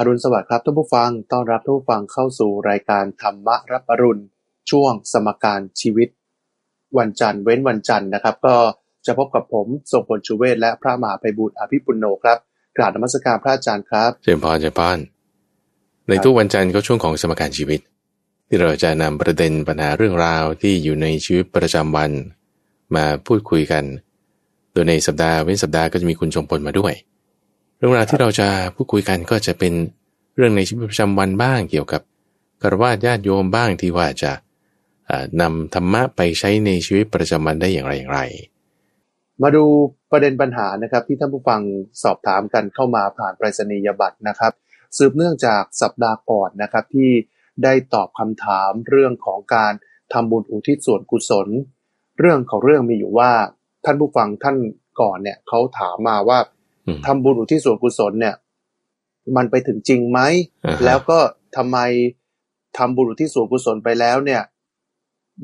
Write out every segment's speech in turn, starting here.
อรุณสวัสดิ์ครับท่านผู้ฟัง ต้อนรับท่านผู้ฟังเข้าสู่รายการธรรมรับอรุณ ช่วงสมการชีวิต วันจันทร์เว้นวันจันทร์นะครับ ก็จะพบกับผมทรงพลชูเวศและพระมหาไพบุตรอภิปุโนครับกราบนมัสการพระอาจารย์ครับเจริญพรเจริญพรในทุกวันจันทร์ก็ช่วงของสมการชีวิต ที่เราจะนำประเด็นปัญหาเรื่องราวที่อยู่ในชีวิตประจำวัน มาพูดคุยกัน โดยในสัปดาห์เว้นสัปดาห์ก็จะมีคุณชมพลมาด้วย เรื่องราวที่เราจะพูดคุยกันก็จะเป็นเรื่องในชีวิตประจำวันบ้างเกี่ยวกับกรวาดญาติโยมบ้างที่ว่าจะอ่านำธรรมะไปใช้ในชีวิตประจำวันได้อย่างไรอย่างไร มาดูประเด็นปัญหานะครับที่ท่านผู้ฟังสอบถามกันเข้ามาผ่านไปรษณียบัตรนะครับ สืบเนื่องจากสัปดาห์ก่อนนะครับที่ได้ตอบคำถามเรื่องของการทำบุญอุทิศส่วนกุศล เรื่องของเรื่องมีอยู่ว่าท่านผู้ฟังท่านก่อนเนี่ยเขาถามมาว่าอืม ทำบุญอุทิศส่วนกุศลเนี่ย มันไปถึงจริงไหมอ่าฮะแล้วก็ทำไมทำบุญอุทิศส่วนกุศลไปแล้วเนี่ย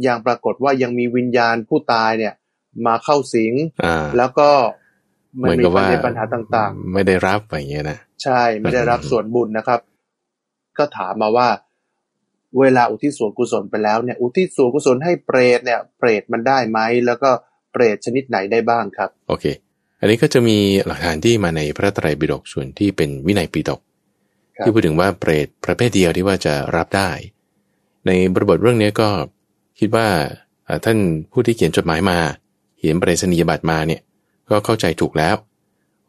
ยังปรากฏว่ายังมีวิญญาณผู้ตายเนี่ย มาเข้าสิงอ่าแล้วก็มันเหมือนมีกับประว่าเด็นปัญหาต่างไม่ได้รับอย่างเงี้ยนะๆใช่ไม่ได้รับอืมส่วนบุญนะครับ ก็ถามมาว่า เวลาอุทิศส่วนกุศลไปแล้วเนี่ย อุทิศส่วนกุศลให้เปรตเนี่ย เปรตมันได้ไหมแล้วก็เปรตชนิดไหนได้บ้างครับ โอเค อันนี้ก็จะมีหลักฐานที่มาในพระไตรปิฎกส่วนที่เป็นวินัยปิฎกครับที่พูดถึงว่าเปรตประเภทเดียวที่ว่าจะรับได้ ในบริบทเรื่องนี้ก็คิดว่าอ่าท่านผู้ที่เขียนจดหมายมา เขียนไปรษณียบัตรมาเนี่ยก็เข้าใจถูกแล้ว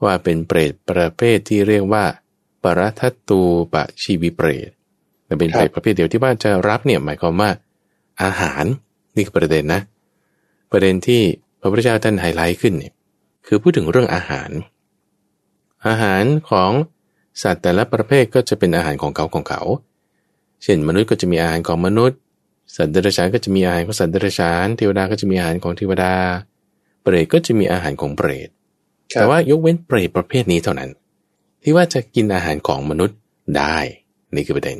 ว่าเป็นเปรตประเภทที่เรียกว่า ปรทัตตูปชีวิเปรตแต่เป็นเปรตประเภทเดียวที่ว่าจะรับเนี่ยหมายความว่า อาหารนี่คือประเด็นนะ ประเด็นที่พระพุทธเจ้าท่านไฮไลท์ขึ้นเนี่ย คือพูดถึงเรื่องอาหาร อาหารของสัตว์แต่ละประเภทก็จะเป็นอาหารของเขาของเขา เช่นมนุษย์ก็จะมีอาหารของมนุษย์ สัตว์เดรัจฉานก็จะมีอาหารของสัตว์เดรัจฉานเทวดาก็จะมีอาหารของเทวดา เปรตก็จะมีอาหารของเปรตครับแต่ว่ายกเว้นเปรตประเภทนี้เท่านั้น ที่ว่าจะกินอาหารของมนุษย์ได้นี่คือประเด็น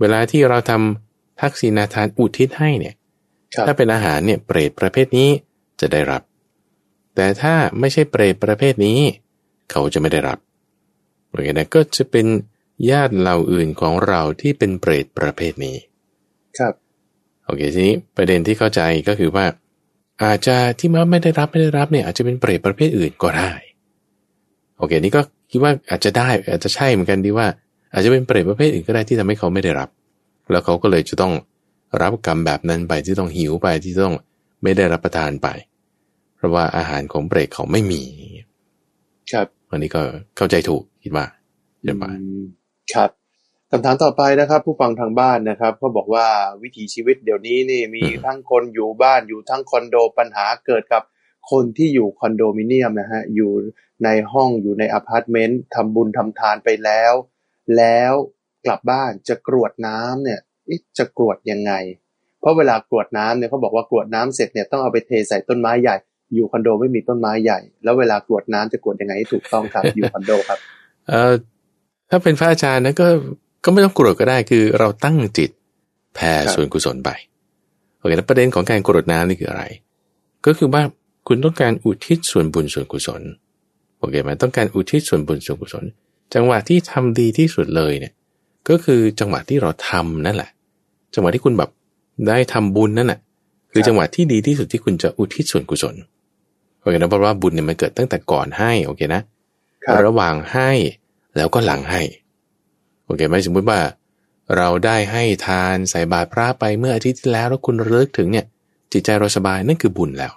เวลาที่เราทำทักษิณาทานอุทิศให้เนี่ยครับถ้าเป็นอาหารเนี่ยเปรตประเภทนี้จะได้รับ แต่ถ้าไม่ใช่เปรตประเภทนี้ เขาจะไม่ได้รับโอเคนะก็จะเป็นญาติเหล่าอื่นของเราที่เป็นเปรตประเภทนี้ ครับโอเคทีนี้ประเด็นที่เข้าใจก็คือว่า อาจจะที่มาไม่ได้รับไม่ได้รับเนี่ยอาจจะเป็นเปรตประเภทอื่นก็ได้โอเคนี่ก็คิดว่าอาจจะได้อาจจะใช่เหมือนกันดีว่า อาจจะเป็นเปรตประเภทอื่นก็ได้ที่ทำให้เขาไม่ได้รับ แล้วเขาก็เลยจะต้องรับกรรมแบบนั้นไปที่ต้องหิวไปที่ต้องไม่ได้รับประทานไปเพ ราะว่าอาหารของเปรตเขาไม่มี ครับอันนี้ก็เข้าใจถูกคิดว่าเดี๋ยวไปอืมครับคำถามต่อไปนะครับ ผู้ฟังทางบ้านนะครับ ก็บอกว่าวิถีชีวิตเดี๋ยวนี้นี่มีอืมทั้งคนอยู่บ้านอยู่ทั้งคอนโดปัญหาเกิดกับคนที่อยู่คอนโดมิเนียมนะฮะอยู่ในห้องอยู่ในอพาร์ตเมนต์ทำบุญทำทานไปแล้ว แล้วกลับบ้านจะกรวดน้ำเนี่ยเอ๊ะจะกรวดยังไง เพราะเวลากรวดน้ำเนี่ยเขาบอกว่ากรวดน้ำเสร็จเนี่ยต้องเอาไปเทใส่ต้นไม้ใหญ่ อยู่คอนโดไม่มีต้นไม้ใหญ่ แล้วเวลากรวดน้ำจะกรวดยังไงให้ถูกต้องครับอยู่คอนโดครับ เอ่อถ้าเป็นพระอาจารย์นะก็ก็ไม่ต้องกรวดก็ได้คือเราตั้งจิตแผ่ครับส่วนกุศลไปโอเคแล้วประเด็นของการกรวดน้ำนี่คืออะไร ก็คือว่าคุณต้องการอุทิศส่วนบุญส่วนกุศลโอเคไหมต้องการอุทิศส่วนบุญส่วนกุศล จังหวะที่ทำดีที่สุดเลยเนี่ย ก็คือจังหวะที่เราทำนั่นแหละ จังหวะที่คุณแบบได้ทำบุญนั่นแหละคือครับจังหวะที่ดีที่สุดที่คุณจะอุทิศส่วนกุศล โอเคนะเพราะว่าบุญเนี่ยมันเกิดตั้งแต่ก่อนให้โอเคนะครับระหว่างให้แล้วก็หลังให้โอเคไหมสมมติว่า เราได้ให้ทานใส่บาตรพระไปเมื่ออาทิตย์ที่แล้วแล้วคุณระลึกถึงเนี่ยจิตใจเราสบายนั่นคือบุญแล้ว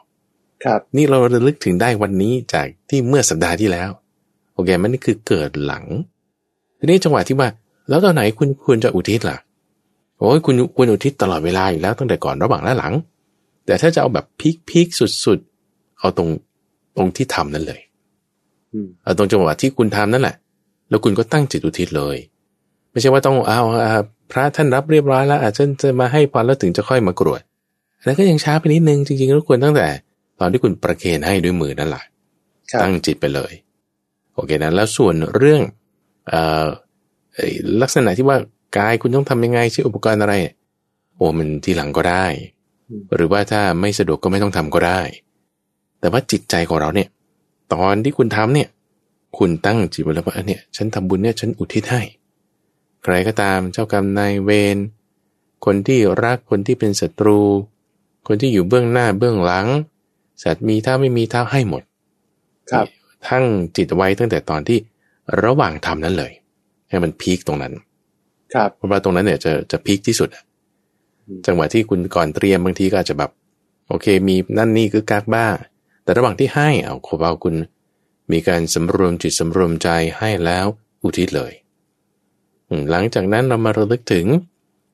ครับ นี่เราระลึกถึงได้วันนี้จากที่เมื่อสัปดาห์ที่แล้ว โอเคมันนี่คือเกิดหลังทีนี้จังหวะที่ว่า แล้วตอนไหนคุณควรจะอุทิศล่ะโอ้ยคุณควรอุทิศตลอดเวลาอยู่แล้วตั้งแต่ก่อนระหว่างและหลัง แต่ถ้าจะเอาแบบพีคพีคสุดๆ เอาตรงตรงที่ทำนั่นเลยอืมเอาตรงจังหวะที่คุณทำนั่นแหละ แล้วคุณก็ตั้งจิตอุทิศเลย ไม่ใช่ว่าต้องเอาอ่าพระท่านรับเรียบร้อยแล้วอาจจะจะมาให้พรแล้วถึงจะค่อยมากรวดอันนั้นก็ยังช้าไปนิดนึงจริงๆแล้วควรตั้งแต่ ตอนที่คุณประเคนให้ด้วยมือนั่นแหละครับตั้งจิตไปเลยโอเคนะแล้วส่วนเรื่องเอ่อเอ่อลักษณะที่ว่ากายคุณต้องทำยังไงใช้อุปกรณ์อะไร โอ้มันทีหลังก็ได้อืมหรือว่าถ้าไม่สะดวกก็ไม่ต้องทำก็ได้ แต่ว่าจิตใจของเราเนี่ยตอนที่คุณทำเนี่ย คุณตั้งจิตไว้แล้วว่าเออเนี่ย ฉันทำบุญเนี่ย ฉันอุทิศให้ ใครก็ตามเจ้ากรรมนายเวรคนที่รักคนที่เป็นศัตรู คนที่อยู่เบื้องหน้าเบื้องหลัง สัตว์มีเท้าไม่มีเท้าให้หมด ครับ ทั้งจิตไว้ตั้งแต่ตอนที่ระหว่างทำนั้นเลย ให้มันพีคตรงนั้น ครับเพราะว่าตรงนั้นเนี่ยจะจะพีคที่สุดอะอืมจังหวะที่คุณก่อนเตรียมบางทีก็อาจจะแบบ โอเค มีนั่นนี่คือกักบ้าง แต่ระหว่างที่ให้เอาขบเอาคุณ มีการสำรวมจิตสำรวมใจให้แล้วอุทิศเลยอืมหลังจากนั้นเรามาระลึกถึง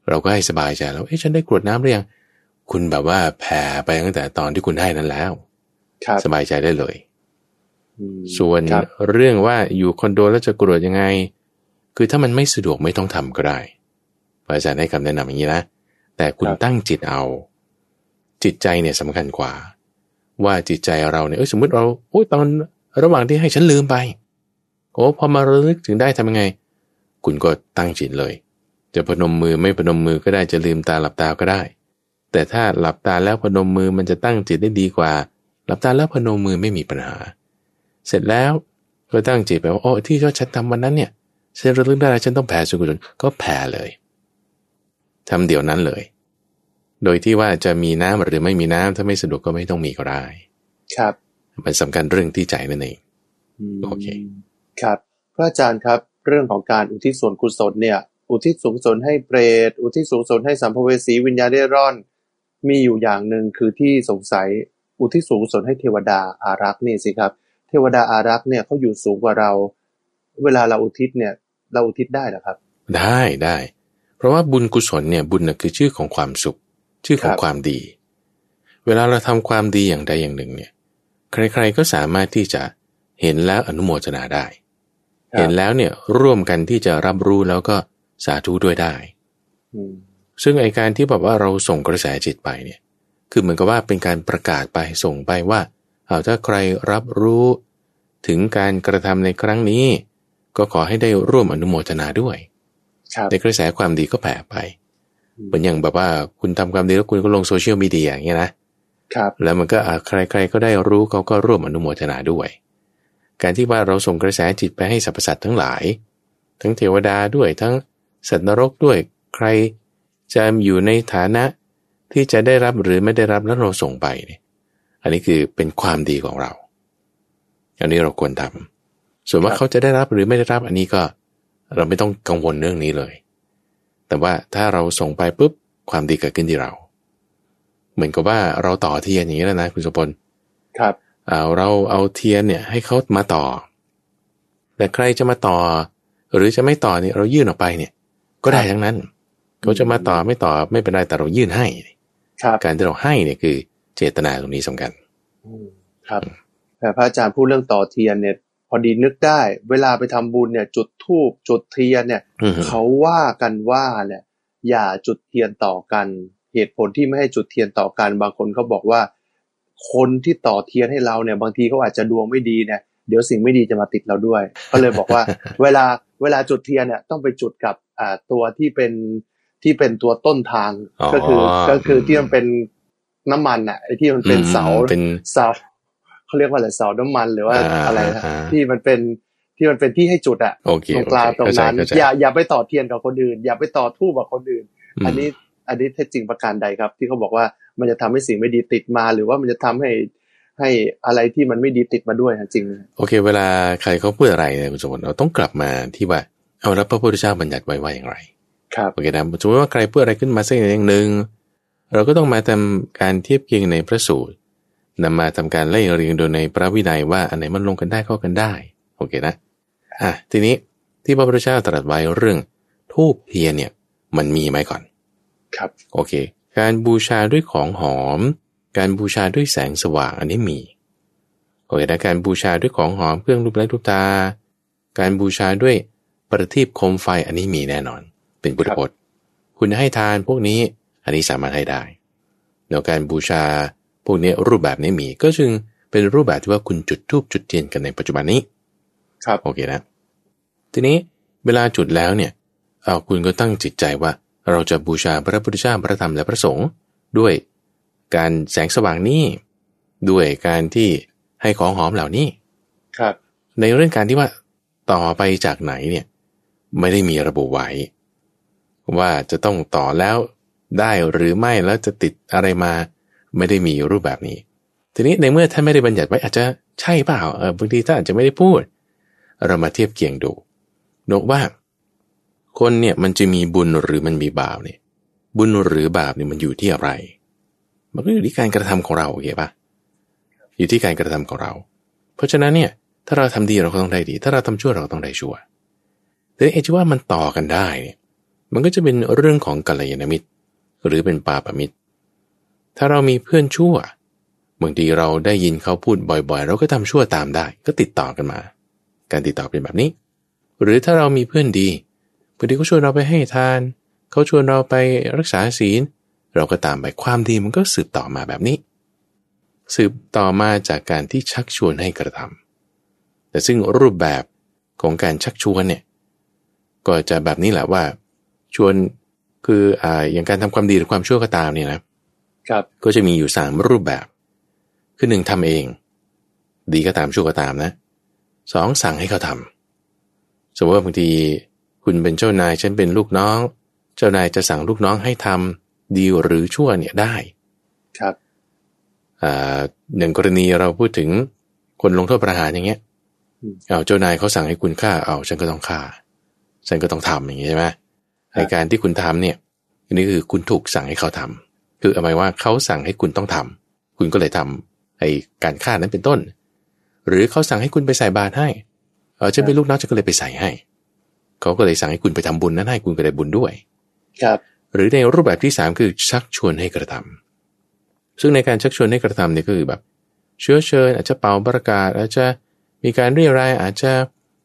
เราก็ให้สบายใจแล้วเอ๊ะฉันได้กรวดน้ำหรือยังคุณแบบว่าแผ่ไปตั้งแต่ตอนที่คุณให้นั้นแล้วครับสบายใจได้เลยอืมส่วนครับเรื่องว่าอยู่คอนโดแล้วจะกรวดยังไง คือถ้ามันไม่สะดวกไม่ต้องทำก็ได้พระอาจารย์ให้คำแนะนำอย่างนี้นะแต่คุณตั้งจิตเอา จิตใจเนี่ยสำคัญกว่า ว่าจิตใจเราเนี่ยเออสมมติเราโอ้ยตอนระหว่างที่ให้ฉันลืมไปโอ้พอมาระลึกถึงได้ทำยังไง คุณก็ตั้งจิตเลย จะพนมมือไม่พนมมือก็ได้จะลืมตาหลับตาก็ได้ แต่ถ้าหลับตาแล้วพนมมือมันจะตั้งจิตได้ดีกว่า หลับตาแล้วพนมมือไม่มีปัญหา เสร็จแล้วก็ตั้งจิตไปว่าโอ้ที่ฉันทำวันนั้นเนี่ยฉันระลึกได้ฉันต้องแผ่สุกุศลก็แผ่เลยทำเดี๋ยวนั้นเลย โดยที่ว่าจะมีน้ำหรือไม่มีน้ำถ้าไม่สะดวกก็ไม่ต้องมีก็ได้ ครับ มันสำคัญเรื่องที่ใจนั่นเองมโอเค ครับ พระอาจารย์ครับ เรื่องของการอุทิศส่วนกุศลเนี่ย อุทิศสูงสนให้เปรต อุทิศสูงสนให้สัมภเวสีวิญญาณเร่ร่อน มีอยู่อย่างหนึ่งคือที่สงสัยอุทิศสูงสนให้เทวดาอารักษ์นี่สิครับ เทวดาอารักษ์เนี่ยเขาอยู่สูงกว่าเรา เวลาเราอุทิศเนี่ย เราอุทิศได้เหรอครับ ได้ได้ เพราะว่าบุญกุศลเนี่ยบุญน่ะคือชื่อของความสุข ชื่อของครับความดี เวลาเราทำความดีอย่างใดอย่างหนึ่งเนี่ย ใครๆก็สามารถที่จะเห็นแล้วอนุโมทนาได้ครับเห็นแล้วเนี่ยร่วมกันที่จะรับรู้แล้วก็สาธุด้วยได้อืมซึ่งไอการที่แบบว่าเราส่งกระแสจิตไปเนี่ย คือเหมือนกับว่าเป็นการประกาศไปส่งไปว่า เอาถ้าใครรับรู้ถึงการกระทำในครั้งนี้ ก็ขอให้ได้ร่วมอนุโมทนาด้วยครับในกระแสความดีก็แผ่ไปอืม เหมือนอย่างแบบว่าคุณทำความดีแล้วคุณก็ลงโซเชียลมีเดียอย่างเงี้ยนะครับแล้วมันก็อะใครๆก็ได้รู้เขาก็ร่วมอนุโมทนาด้วย การที่ว่าเราส่งกระแสจิตไปให้สรรพสัตว์ทั้งหลาย ทั้งเทวดาด้วยทั้งสัตว์นรกด้วยใครจะอยู่ในฐานะที่จะได้รับหรือไม่ได้รับแล้วเราส่งไปเนี่ยอันนี้คือเป็นความดีของเรา อันนี้เราควรทำส่วนว่าครับเขาจะได้รับหรือไม่ได้รับอันนี้ก็ เราไม่ต้องกังวลเรื่องนี้เลย แต่ว่าถ้าเราส่งไปปุ๊บความดีเกิดขึ้นที่เรา เหมือนกับว่าเราต่อเทียนอย่างนี้แล้วนะคุณสมพลครับเอาเราเอาเทียนเนี่ยให้เขามาต่อ แต่ใครจะมาต่อ หรือจะไม่ต่อเนี่ยเรายื่นออกไปเนี่ย ก็ได้ทั้งนั้น เขาจะมาต่อไม่ต่อไม่เป็นไรแต่เรายื่นให้ครับการที่เราให้เนี่ยคือเจตนาตรงนี้สำคัญอืมครับแต่พระอาจารย์พูดเรื่องต่อเทียนเนี่ยพ อดีนึกได้ เวลาไปทำบุญเนี่ย จุดธูปจุดเทียนเนี่ยอือฮึเขาว่ากันว่าเนี่ย อย่าจุดเทียนต่อกัน เหตุผลที่ไม่ให้จุดเทียนต่อกัน บางคนเขาบอกว่า คนที่ต่อเทียนให้เราเนี่ย บางทีเขาอาจจะดวงไม่ดีเนี่ยเดี๋ยวสิ่งไม่ดีจะมาติดเราด้วย ก็เลยบอกว่า เวลาเวลาจุดเทียนเนี่ยต้องไปจุดกับอ่าตัวที่เป็นที่เป็นตัวต้นทางอ๋อก็คือก็คือที่มันเป็นน้ำมันอะไอ้ที่มันเป็นเสาอืมเป็นเสา เขาเรียกว่าอะไรเสาน้ำมันหรือว่าอ่าอะไรนะอ่าที่มันเป็นที่มันเป็นที่ให้จุดอะโอเคตรงกลางตรงนั้นเข้าใจอย่าอย่าไปต่อเทียนกับคนอื่น อย่าไปต่อทูบกับคนอื่นมอันนี้อันนี้เท็จจริงประการใดครับ ที่เขาบอกว่ามันจะทำให้สิ่งไม่ดีติดมา หรือว่ามันจะทำให้ให้อะไรที่มันไม่ดีติดมาด้วยฮะจริงไหมโอเค เวลาใครเขาพูดอะไรเนี่ยคุณสมบัติเราต้องกลับมาที่ว่าเอาแล้วพระพุทธเจ้าบัญญัติไว้ว่าอย่างไร ครับโอเคนะสมมติว่าใครพูดอะไรขึ้นมาสักอย่างหนึ่งเราก็ต้องมาทำการเทียบเคียงในพระสูตร นำมาทำการไล่เรียงโดยในพระวินัยว่าอันไหนมันลงกันได้เข้ากันได้โอเคนะอะทีนี้ที่พระพุทธเจ้าตรัสไว้เรื่องทูบเทียนเนี่ยมันมีไหมก่อน ครับโอเค การบูชาด้วยของหอม การบูชาด้วยแสงสว่างอันนี้มีโอเคนะการบูชาด้วยของหอมเครื่องรูปไร้รูปตา การบูชาด้วยประทีปโคมไฟอันนี้มีแน่นอน เป็นพุทธพจน์ คุณให้ทานพวกนี้อันนี้สามารถให้ได้แล้วการบูชา พวกนี้รูปแบบนี้มีก็จึงเป็นรูปแบบที่ว่าคุณจุดทูบจุดเทียนกันในปัจจุบันนี้ ครับโอเคนะ ทีนี้เวลาจุดแล้วเนี่ยเอาคุณก็ตั้งจิตใจว่า เราจะบูชาพระพุทธเจ้าพระธรรมและพระสงฆ์ด้วยการแสงสว่างนี้ด้วยการที่ให้ของหอมเหล่านี้ ครับ ในเรื่องการที่ว่าต่อไปจากไหนเนี่ยไม่ได้มีระบุไว้ ว่าจะต้องต่อแล้วได้หรือไม่แล้วจะติดอะไรมา ไม่ได้มีรูปแบบนี้ ทีนี้ในเมื่อท่านไม่ได้บัญญัติไว้อาจจะใช่เปล่าเออบางทีท่านอาจจะไม่ได้พูด เรามาเทียบเคียงดูนกว่า คนเนี่ยมันจะมีบุญหรือมันมีบาปเนี่ย บุญหรือบาปเนี่ยมันอยู่ที่อะไร มันก็อยู่ที่การกระทำของเราโอเคปะอยู่ที่การกระทำของเรา เพราะฉะนั้นเนี่ย ถ้าเราทำดีเราก็ต้องได้ดี ถ้าเราทำชั่วเราก็ต้องได้ชั่วแต่ไอ้ที่ว่ามันต่อกันได้เนี่ยมันก็จะเป็นเรื่องของกัลยาณมิตร หรือเป็นปาปมิตร ถ้าเรามีเพื่อนชั่วบางทีเราได้ยินเขาพูดบ่อยๆ เราก็ทำชั่วตามได้ ก็ติดต่อกันมา การติดต่อเป็นแบบนี้ หรือถ้าเรามีเพื่อนดีบางทีเขาชวนเราไปให้ทาน เขาชวนเราไปรักษาศีล เราก็ตามไปความดีมันก็สืบต่อมาแบบนี้ สืบต่อมาจากการที่ชักชวนให้กระทำแต่ซึ่งรูปแบบของการชักชวนเนี่ยก็จะแบบนี้แหละว่า ชวนคืออ่าอย่างการทำความดีหรือความชั่วก็ตามเนี่ยนะ ครับก็จะมีอยู่สามรูปแบบ คือหนึ่งทำเอง ดีก็ตามชั่วก็ตามนะสองสั่งให้เขาทำสมมติว่าบางทีคุณเป็นเจ้านายฉันเป็นลูกน้อง เจ้านายจะสั่งลูกน้องให้ทำดีหรือชั่วเนี่ยได้ ครับอ่าหนึ่งกรณีเราพูดถึงคนลงโทษประหารอย่างเงี้ยอืมเอาเจ้านายเขาสั่งให้คุณฆ่าเอาฉันก็ต้องฆ่า ฉันก็ต้องทำอย่างงี้ใช่ไหมในการที่คุณทำเนี่ยอันนี้คือคุณถูกสั่งให้เขาทำ คือหมายว่าเขาสั่งให้คุณต้องทำคุณก็เลยทำไอ้การฆ่านั้นเป็นต้น หรือเขาสั่งให้คุณไปใส่บาตรให้เออฉันเป็นลูกน้องฉันก็เลยไปใส่ให้เขาก็เลยสั่งให้คุณไปทำบุญนั้นให้คุณก็ได้บุญด้วย ครับ หรือในรูปแบบที่สามคือชักชวนให้กระทำซึ่งในการชักชวนให้กระทำเนี่ยก็คือแบบ เชื้อเชิญ อาจจะเป่าประกาศ อาจจะมีการเรียรายอาจจะ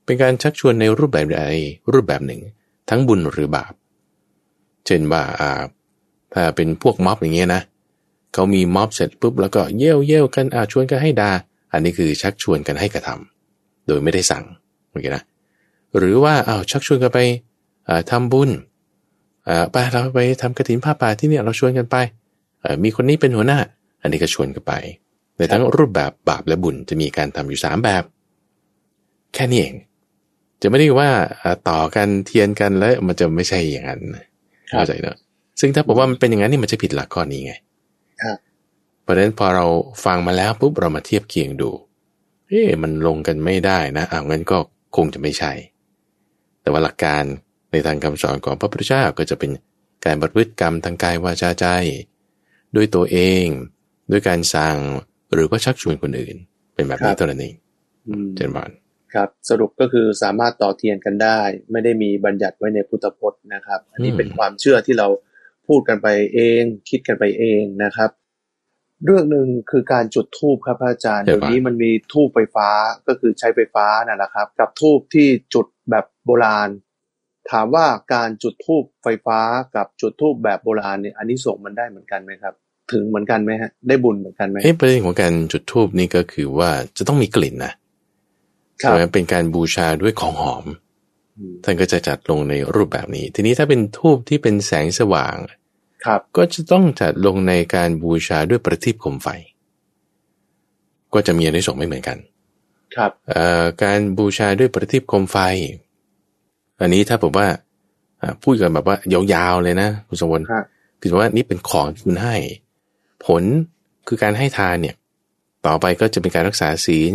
เป็นการชักชวนในรูปแบบใดรูปแบบหนึ่ง ทั้งบุญหรือบาป เช่นว่าอ่า ถ้าเป็นพวกม็อบอย่างเงี้ยนะเขามีม็อบเสร็จปุ๊บแล้วก็เย่ยวเย่ยวกันอาชวนกันให้ดาอันนี้คือชักชวนกันให้กระทำโดยไม่ได้สั่งโอเคนะหรือว่าอ้าวชักชวนกันไปอ่าทำบุญอ่าไปเราไปทำกระถินผ้าป่าที่เนี่ยเราชวนกันไปเอ่อมีคนนี้เป็นหัวหน้า อันนี้ก็ชวนกันไปในทั้งรูปแบบบาปและบุญจะมีการทำอยู่สามแบบ แค่นี้เอง จะไม่ได้ว่าอ่าต่อกันเทียนกันแล้วมันจะไม่ใช่อย่างนั้นครับเข้าใจเนอะ ซึ่งถ้าบอกว่ามันเป็นอย่างนั้นนี่มันจะผิดหลักข้อนี้ไงครับเพราะฉะนั้นพอเราฟังมาแล้วปุ๊บเรามาเทียบเคียงดู เอ๊ะมันลงกันไม่ได้นะอ้าวงั้นก็คงจะไม่ใช่ แต่ว่าหลักการในทางคำสอนของพระพุทธเจ้าก็จะเป็นการประพฤติกรรมทางกายวาจาใจ ด้วยตัวเอง ด้วยการสั่งหรือว่าชักชวนคนอื่น เป็นแบบนี้เท่านั้นเองอืมเจนบานครับสรุปก็คือสามารถต่อเทียนกันได้ ไม่ได้มีบัญญัติไว้ในพุทธพจน์นะครับ อันนี้เป็นความเชื่อที่เรา พูดกันไปเอง คิดกันไปเองนะครับ เรื่องหนึ่งคือการจุดธูปครับพระอาจารย์เดี๋เดี๋ยยววนี้มันมีธูปไฟฟ้าก็คือใช้ไฟฟ้านั่นแหละครับ กับธูปที่จุดแบบโบราณ ถามว่าการจุดธูปไฟฟ้ากับจุดธูปแบบโบราณเนี่ยอันนี้ส่งส์มันได้เหมือนกันไหมครับ ถึงเหมือนกันไหมฮะได้บุญเหมือนกันไหมเอ๊ะประเด็นของการจุดธูปนี่ก็คือว่าจะต้องมีกลิ่นนะครัใช่บไหมเป็นการบูชาด้วยของหอมอืม ท่านก็จะจัดลงในรูปแบบนี้ ทีนี้ถ้าเป็นทูบที่เป็นแสงสว่าง ครับ ก็จะต้องจัดลงในการบูชาด้วยประทีปโคมไฟ ก็จะมีอนิสงส์ไม่เหมือนกัน ครับเอ่อการบูชาด้วยประทีปโคมไฟ อันนี้ถ้าผมว่าอ่าพูดกันแบบว่ายาวๆเลยนะคุณสมบัติครับคือว่านี่เป็นของที่คุณให้ ผลคือการให้ทานเนี่ย ต่อไปก็จะเป็นการรักษาศีล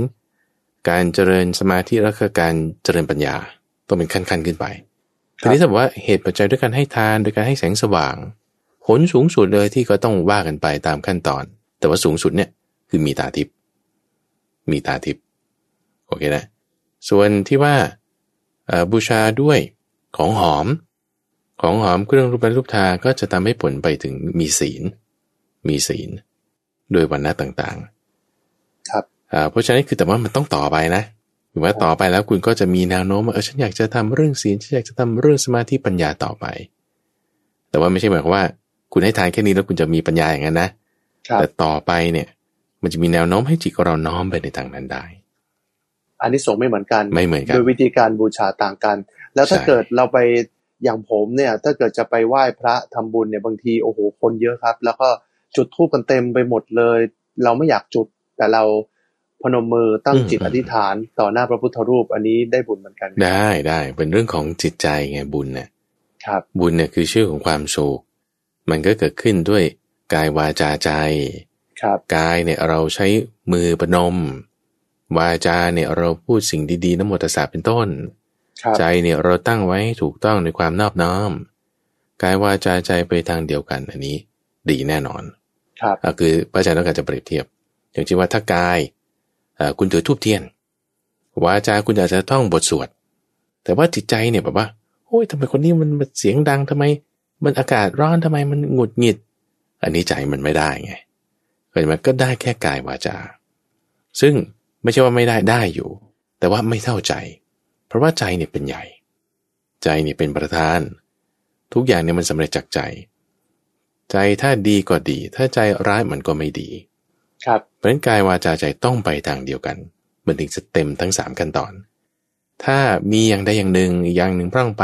การเจริญสมาธิแล้วก็การเจริญปัญญา ต้องเป็นขั้นๆขึ้นไปคทีรับนี้ถ้าบอกว่าเหตุปัจจัยด้วยการให้ทานโดยการให้แสงสว่างผลสูงสุดเลยที่ก็ต้องว่ากันไปตามขั้นตอน แต่ว่าสูงสุดเนี่ยคือมีตาทิพย์มีตาทิพย์โอเคนะ ส่วนที่ว่าเอ่อบูชาด้วยของหอม ของหอมเครื่องรูปแปรรูปทาก็จะทำให้ผลไปถึงมีศีล มีศีล โดยวันณะต่างครับๆอ่าเพราะฉะนั้นคือแต่ว่ามันต้องต่อไปนะ หรือว่าต่อไปแล้วคุณก็จะมีแนวโน้มว่าเออฉันอยากจะทำเรื่องศีลฉันอยากจะทำเรื่องสมาธิปัญญาต่อไป แต่ว่าไม่ใช่หมายความว่า คุณให้ทานแค่นี้แล้วคุณจะมีปัญญาอย่างนั้นนะครับแต่ต่อไปเนี่ย มันจะมีแนวโน้มให้จิตของเราน้อมไปในทางนั้นได้ อันนี้ส่งส์ไม่เหมือนกันไม่เหมือนกันโดยวิธีการบูชาต่างกัน แล้วถ้าใช่เกิดเราไปอย่างผมเนี่ย ถ้าเกิดจะไปไหว้พระทำบุญเนี่ยบางทีโอ้โหคนเยอะครับ แล้วก็จุดธูปกันเต็มไปหมดเลย เราไม่อยากจุดแต่เรา พนมมือตั้งจิตอธิษฐานต่อหน้าพระพุทธรูป อันนี้ได้บุญเหมือนกันไหมได้ได้เป็นเรื่องของจิตใจไงบุญเนี่ยครับ บุญเนี่ยคือชื่อของความสุขมันก็เกิดขึ้นด้วยกายวาจาใจ ครับกายเนี่ยเราใช้มือประนม วาจาเนี่ยเราพูดสิ่งดีๆน้ำมตสสะเป็นต้นครับใจเนี่ยเราตั้งไว้ถูกต้องในความนอบน้อมกายวาจาใจไปทางเดียวกันอันนี้ ดีแน่นอน ครับอะคือพระอาจารย์ต้องการจะเปรียบเทียบ อย่างเช่นว่าถ้ากายอ่า คุณถือทูบเทียนวาจาคุณอาจจะท่องบทสวด แต่ว่าจิตใจเนี่ยแบบว่าโอ้ยทำไมคนนี้มันเสียงดังทำไม มันอากาศร้อนทำไมมันหงุดหงิด อันนี้ใจมันไม่ได้ไงเห็นไหมก็ได้แค่กายวาจา ซึ่งไม่ใช่ว่าไม่ได้ได้อยู่ แต่ว่าไม่เท่าใจ เพราะว่าใจเนี่ยเป็นใหญ่ ใจเนี่ยเป็นประธาน ทุกอย่างเนี่ยมันสำเร็จจากใจ ใจถ้าดีก็ดี ถ้าใจร้ายมันก็ไม่ดี ครับเพราะฉะนั้นกายวาจาใจต้องไปทางเดียวกัน มันถึงจะเต็มทั้งสามขั้นตอน ถ้ามีอย่างใดอย่างหนึ่งอีกอย่างหนึ่งพร่องไป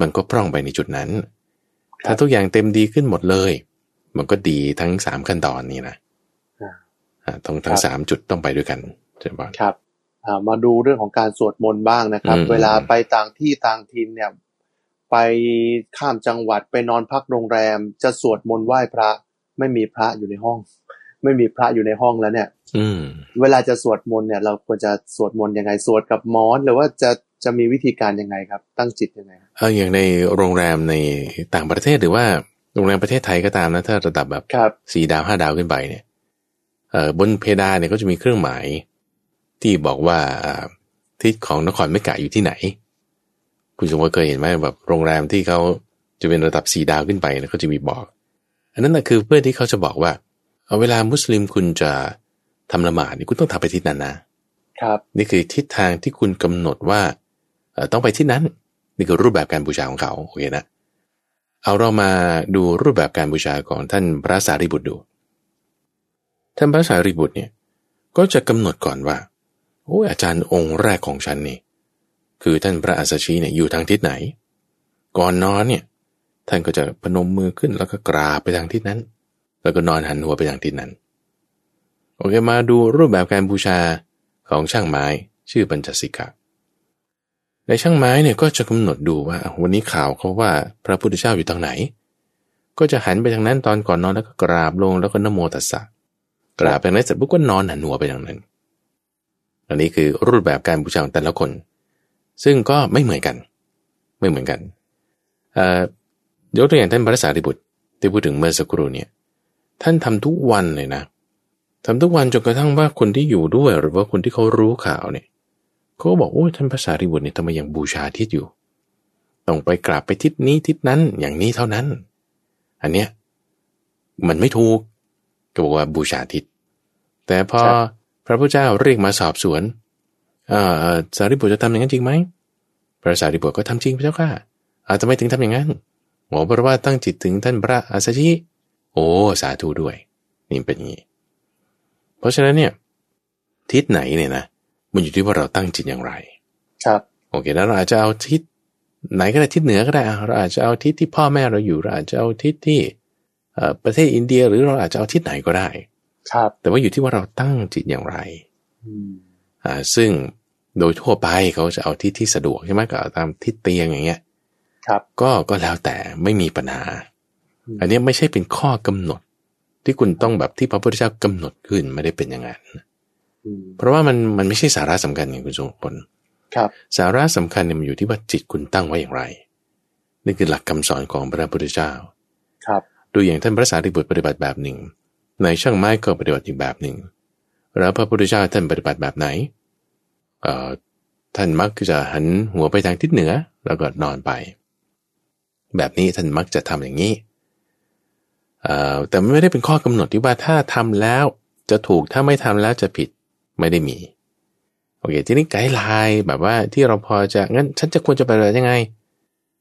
มันก็พร่องไปในจุดนั้น ถ้าทุกอย่างเต็มดีขึ้นหมดเลย มันก็ดีทั้งสามขั้นตอนนี้นะอ่าอ่าต้องทั้งสามจุดต้องไปด้วยกันใช่ปะครับอ่ามาดูเรื่องของการสวดมนต์บ้างนะครับอืมเวลาไปต่างที่ต่างถิ่นเนี่ย ไปข้ามจังหวัดไปนอนพักโรงแรม จะสวดมนต์ไหว้พระ ไม่มีพระอยู่ในห้อง ไม่มีพระอยู่ในห้องแล้วเนี่ย อืมเวลาจะสวดมนต์เนี่ย เราควรจะสวดมนต์ยังไงสวดกับหมอนหรือว่าจะจะมีวิธีการยังไงครับ ตั้งจิตยังไงเอาอย่างในโรงแรมในต่างประเทศหรือว่าโรงแรมประเทศไทยก็ตามนะถ้าระดับแบบครับสี่ดาวห้าดาวขึ้นไปเนี่ยเอ่อบนเพดานเนี่ยก็จะมีเครื่องหมาย ที่บอกว่าอ่าทิศของนครเมกะอยู่ที่ไหน คุณสมว่าเคยเห็นไหมแบบโรงแรมที่เขาจะเป็นระดับสี่ดาวขึ้นไปเนี่ยเขาจะมีบอก อันนั้นนะคือเพื่อที่เขาจะบอกว่า เอาเวลามุสลิมคุณจะทำละหมาดนี่คุณต้องทำไปทิศนั้นนะครับ นี่คือทิศทางที่คุณกำหนดว่าเอ่อต้องไปที่นั้น นี่คือรูปแบบการบูชาของเขาโอเคนะเอาเรามาดูรูปแบบการบูชาของท่านพระสารีบุตรดู ท่านพระสารีบุตรเนี่ยก็จะกำหนดก่อนว่าโอ้ยอาจารย์องค์แรกของฉันนี่คือท่านพระอัสสชีเนี่ยอยู่ทางทิศไหน ก่อนนอนเนี่ยท่านก็จะพนมมือขึ้นแล้วก็กราบไปทางทิศนั้น แล้วก็นอนหันหัวไปทางทิศนั้น โอเคมาดูรูปแบบการบูชาของช่างไม้ชื่อปัญจสิกะ ในช่างไม้เนี่ยก็จะกำหนดดูว่าวันนี้ข่าวเขาว่าพระพุทธเจ้าอยู่ทางไหน ก็จะหันไปทางนั้นตอนก่อนนอนแล้วก็กราบลงแล้วก็นโมตัสสะกราบไปทางนั้นเสร็จปุ๊บก็นอนหันหัวไปทางนั้น อันนี้คือรูปแบบการบูชาของแต่ละคน ซึ่งก็ไม่เหมือนกัน ไม่เหมือนกันเอ่อยกตัวอย่างท่านพระสารีบุตรที่พูดถึงเมื่อสักครู่เนี่ย ท่านทำทุกวันเลยนะทำทุกวันจนกระทั่งว่าคนที่อยู่ด้วยหรือว่าคนที่เขารู้ข่าวเนี่ยเขาก็บอกโอ้ยท่านพระสารีบุตรเนี่ยทำไมยังบูชาทิศอยู่ ต้องไปกราบไปทิศนี้ทิศนั้นอย่างนี้เท่านั้น อันเนี้ยมันไม่ถูกก็บอกว่าบูชาทิศแต่พอครับพระพุทธเจ้าเรียกมาสอบสวนเอ่อเอ่อสารีบุตรจะทำอย่างนั้นจริงไหมพระสารีบุตรก็ทำจริงพระเจ้าค่ะอาทำไมถึงทำอย่างนั้นหมอเพราะว่าตั้งจิตถึงท่านพระอาสชิ โอ้สาธุด้วยนี่เป็นอย่างนี้ เพราะฉะนั้นเนี่ยทิศไหนเนี่ยนะมันอยู่ที่ว่าเราตั้งจิตอย่างไร ครับโอเคแล้วเราอาจจะเอาทิศไหนก็ได้ทิศเหนือก็ได้อะเราอาจจะเอาทิศที่พ่อแม่เราอยู่เราอาจจะเอาทิศที่เอ่อประเทศอินเดียหรือเราอาจจะเอาทิศไหนก็ได้ ครับ แต่ว่าอยู่ที่ว่าเราตั้งจิตอย่างไรอืมอ่าซึ่งโดยทั่วไปเขาจะเอาทิศที่สะดวกใช่ไหมก็เอาตามทิศเตียงอย่างเงี้ย ครับ ก็ก็แล้วแต่ไม่มีปัญหา อืมอันเนี้ยไม่ใช่เป็นข้อกำหนด ที่คุณต้องแบบที่พระพุทธเจ้ากำหนดขึ้นไม่ได้เป็นอย่างนั้นอืมเพราะว่ามันมันไม่ใช่สาระสำคัญไงคุณทรงพลครับ สาระสำคัญเนี่ยมันอยู่ที่ว่าจิตคุณตั้งไว้อย่างไร นี่คือหลักคำสอนของพระพุทธเจ้า ครับดูอย่างท่านพระสารีบุตรปฏิบัติแบบหนึ่งในช่างไม้ก็ปฏิบัติอีกแบบหนึ่ง แล้วพระพุทธเจ้าท่านปฏิบัติแบบไหนเอ่อท่านมักจะหันหัวไปทางทิศเหนือแล้วก็นอนไป แบบนี้ท่านมักจะทำอย่างนี้เอ่อ แต่ไม่ได้เป็นข้อกำหนดที่ว่าถ้าทำแล้วจะถูกถ้าไม่ทำแล้วจะผิดไม่ได้มีโอเคทีนี้ไกด์ไลน์แบบว่าที่เราพอจะงั้นฉันจะควรจะไปเลยยังไง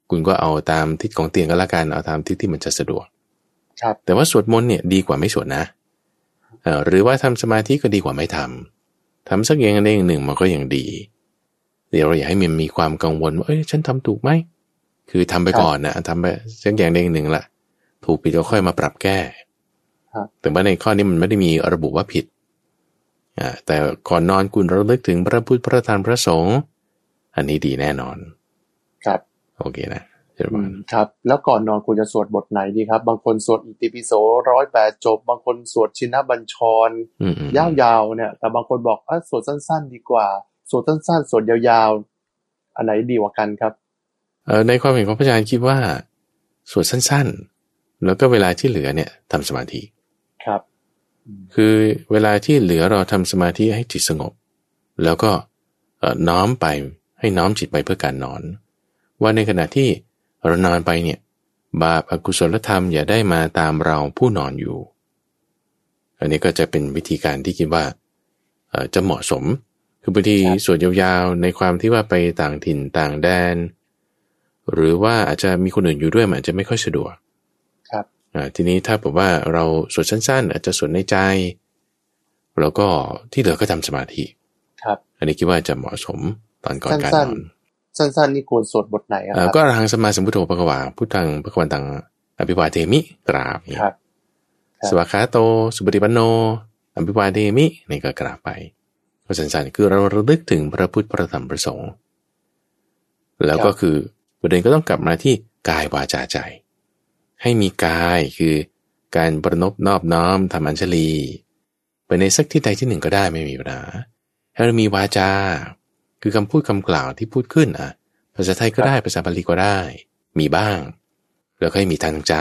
คุณก็เอาตามทิศของเตียงก็แล้วกันเอาตามทิศที่มันจะสะดวก ครับ แต่ว่าสวดมนต์เนี่ยดีกว่าไม่สวดนะเอ่อหรือว่าทำสมาธิก็ดีกว่าไม่ทำทำสักอย่างใดอย่างหนึ่งมันก็ยังดี เดี๋ยวเราอยากให้มันมีความกังวลว่าเอ้ยฉันทำถูกไหมคือทำไปก่อนนะทำไปสักอย่างใดอย่างหนึ่งละ ถูกผิดก็ค่อยมาปรับแก้ครับแต่ว่าในข้อนี้มันไม่ได้มีระบุว่าผิดอ่าแต่ก่อนนอนคุณระลึกถึงพระพุทธพระธรรมพระสงฆ์อันนี้ดีแน่นอน ครับ โอเคนะเจริญพอืรมครับ แล้วก่อนนอนควรจะสวดบทไหนดีครับ บางคนสวดอิติปิโสร้อยแปดจบ บางคนสวดชินบัญชรอืมอืมยาวๆเนี่ย แต่บางคนบอกอะสวดสั้น ๆ ดีกว่า สวดสั้น ๆ สวดยาวๆ อันไหนดีกว่ากันครับ เอ่อในความเห็นของพระอาจารย์คิดว่า สวดสั้น ๆ แล้วก็เวลาที่เหลือเนี่ยทำสมาธิครับ คือเวลาที่เหลือเราทำสมาธิให้จิตสงบ แล้วก็เอ่อน้อมไปให้น้อมจิตไปเพื่อการนอน ว่าในขณะที่เรานอนไปเนี่ยบาปอกุศลธรรมอย่าได้มาตามเราผู้นอนอยู่ อันนี้ก็จะเป็นวิธีการที่คิดว่าเอ่อจะเหมาะสม คือบางทีครับสวดยาวๆในความที่ว่าไปต่างถิ่นต่างแดน หรือว่าอาจจะมีคนอื่นอยู่ด้วยมันอาจจะไม่ค่อยสะดวกครับอ่า ทีนี้ถ้าบอกว่าเราสวดสั้นๆ อาจจะสวดในใจ แล้วก็ที่เหลือก็ทำสมาธิ ครับ อันนี้คิดว่าจะเหมาะสมตอนก่อนการสั้นนอนสั้นๆนี่ควรสวดบทไหนอะเอ่คอรับก็อรหังสมมาสมพุทโธปะกวาพุทธังปะกวันตังอภิวาเทมิกราบครับครับสวากขาโต สุปฏิปันโนอภิวาเทมินี่ก็กราบไปก็สั้นๆคือเราระลึกถึงพระพุทธพระธรรมพระสงฆ์แล้วก็คือประเด็นก็ต้องกลับมาที่กายวาจาใจ ให้มีกายคือการประนมนอบน้อมทำอัญชลีไปในสักที่ใดที่หนึ่งก็ได้ไม่มีปัญหาให้เรามีวาจา คือคำพูดคำกล่าวที่พูดขึ้นอะ ภาษาไทยก็ได้ภาษาบาลีก็ได้ มีบ้าง แล้วก็ให้มีทางใจ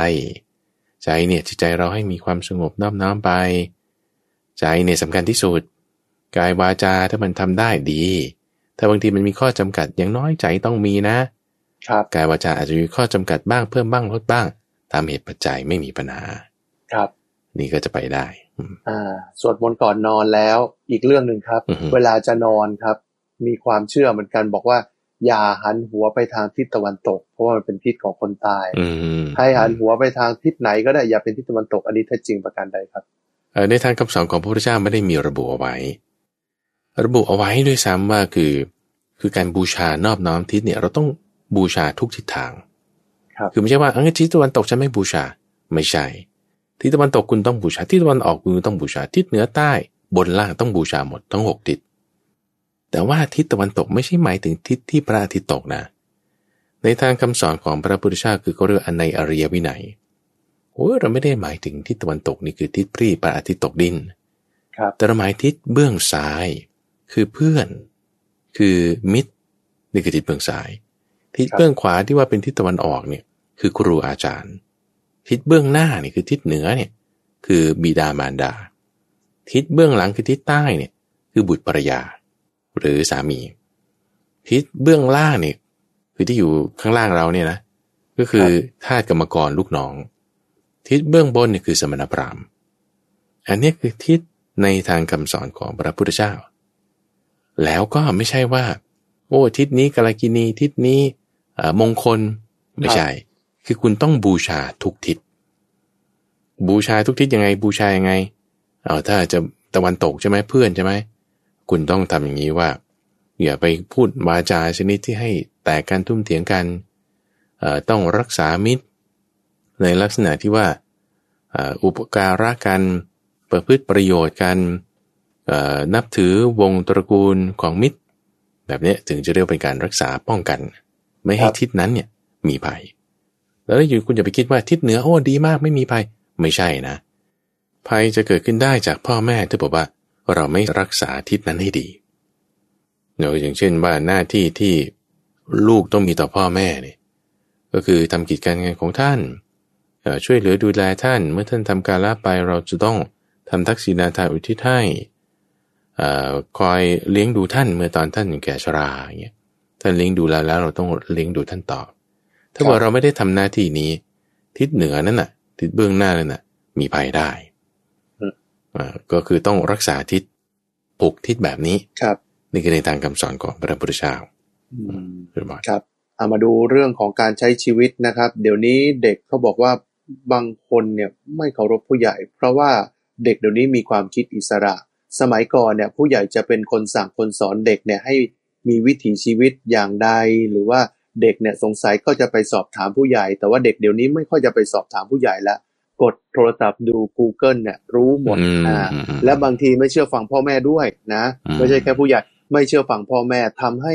ใจเนี่ยจิตใจเราให้มีความสงบนอบน้อมไป ใจเนี่ยสำคัญที่สุด กายวาจาถ้ามันทำได้ดี ถ้าบางทีมันมีข้อจำกัดอย่างน้อยใจต้องมีนะ ครับกายวาจาอาจจะมีข้อจำกัดบ้างเพิ่มบ้างลดบ้าง ตามเหตุปัจจัยไม่มีปัญหา ครับ นี่ก็จะไปได้อืมอ่า สวดมนต์ก่อนนอนแล้ว อีกเรื่องหนึ่งครับอือฮึเวลาจะนอนครับ มีความเชื่อเหมือนกันบอกว่า อย่าหันหัวไปทางทิศตะวันตก เพราะว่ามันเป็นทิศของคนตายอืมให้หันหัวไปทางทิศไหนก็ได้อย่าเป็นทิศตะวันตก อันนี้แท้จริงประการใดครับเอ่อในทางคำสอนของพระพุทธเจ้าไม่ได้มีระบุเอาไว้ ระบุเอาไว้ด้วยซ้ำว่าคือ คือการบูชานอบน้อมทิศเนี่ยเราต้องบูชาทุกทิศทาง ครับคือไม่ใช่ว่าเออทิศตะวันตกฉันไม่บูชา ไม่ใช่ ทิศตะวันตกคุณต้องบูชา ทิศตะวันออกคุณต้องบูชา ทิศเหนือใต้บนล่างต้องบูชาหมดทั้งหกทิศ แต่ว่าทิศตะวันตกไม่ใช่หมายถึงทิศที่พระอาทิตย์ตกนะ ในทางคำสอนของพระพุทธเจ้าคือเขาเรียกว่าในอริยวินัยโอ้ยเราไม่ได้หมายถึงทิศตะวันตกนี่คือทิศพรีพระอาทิตย์ตกดินครับแต่เราหมายทิศเบื้องซ้าย คือเพื่อน คือมิตรนี่คือทิศเบื้องซ้าย ทิศครับเบื้องขวาที่ว่าเป็นทิศตะวันออกเนี่ย คือครูอาจารย์ ทิศเบื้องหน้านี่คือทิศเหนือเนี่ยคือบิดามารดา ทิศเบื้องหลังคือทิศใต้เนี่ยคือบุตรภรรยา หรือสามี ทิศเบื้องล่างเนี่ยคือที่อยู่ข้างล่างเราเนี่ยนะก็คือทาสกรรมกรลูกน้อง ทิศเบื้องบนเนี่ยคือสมณพราหมณ์อันเนี้ยคือทิศในทางคำสอนของพระพุทธเจ้า แล้วก็ไม่ใช่ว่า โอ้ทิศนี้กาลกินีทิศนี้เอ่อมงคลไม่ใช่ คือคุณต้องบูชาทุกทิศ บูชาทุกทิศยังไงบูชายังไง เอาถ้าจะตะวันตกใช่ไหมเพื่อนใช่ไหมคุณต้องทำอย่างนี้ว่า อย่าไปพูดวาจาชนิดที่ให้แตกกันทุ่มเถียงกันเอ่อต้องรักษามิตร ในลักษณะที่ว่าเอ่ออุปการะกันประพฤติประโยชน์กันเอ่อนับถือวงตระกูลของมิตร แบบเนี้ยถึงจะเรียกเป็นการรักษาป้องกัน ไม่ให้ครับทิศนั้นเนี่ยมีภัย แล้วอยู่คุณอย่าไปคิดว่าทิศเหนือโอ้ดีมากไม่มีภัยไม่ใช่นะ ภัยจะเกิดขึ้นได้จากพ่อแม่ที่บอกว่าเราไม่รักษาทิศนั้นให้ดีเนอะอย่างเช่นว่าหน้าที่ที่ลูกต้องมีต่อพ่อแม่เนี่ยก็คือทำกิจการงานของท่าน ช่วยเหลือดูแลท่าน เมื่อท่านทำการละไปเราจะต้องทำทักษิณาทานอุทิศให้คอยเลี้ยงดูท่านเมื่อตอนท่านแก่ชราอย่างเงี้ยท่านเลี้ยงดูแลแล้วเราต้องเลี้ยงดูท่านต่อ ถ้าว่าเราไม่ได้ทำหน้าที่นี้ ทิศเหนือนั่นน่ะ ทิศเบื้องหน้านั่นน่ะ มีภัยได้อืมอ่าก็คือต้องรักษาทิศปลูกทิศแบบนี้ครับนี่คือในทางคำสอนของพระพุทธเจ้าอืมเรียบร้อยครับเอามาดูเรื่องของการใช้ชีวิตนะครับ เดี๋ยวนี้เด็กเขาบอกว่าบางคนเนี่ยไม่เคารพผู้ใหญ่ เพราะว่าเด็กเดี๋ยวนี้มีความคิดอิสระ สมัยก่อนเนี่ยผู้ใหญ่จะเป็นคนสั่งคนสอนเด็กเนี่ยให้มีวิถีชีวิตอย่างใดหรือว่า เด็กเนี่ยสงสัยก็จะไปสอบถามผู้ใหญ่ แต่ว่าเด็กเดี๋ยวนี้ไม่ค่อยจะไปสอบถามผู้ใหญ่ละกดโทรศัพท์ดู Google เนี่ยรู้หมดอืมอ่าอืมอืมและบางทีไม่เชื่อฟังพ่อแม่ด้วยนะอืมไม่ใช่แค่ผู้ใหญ่ไม่เชื่อฟังพ่อแม่ทำให้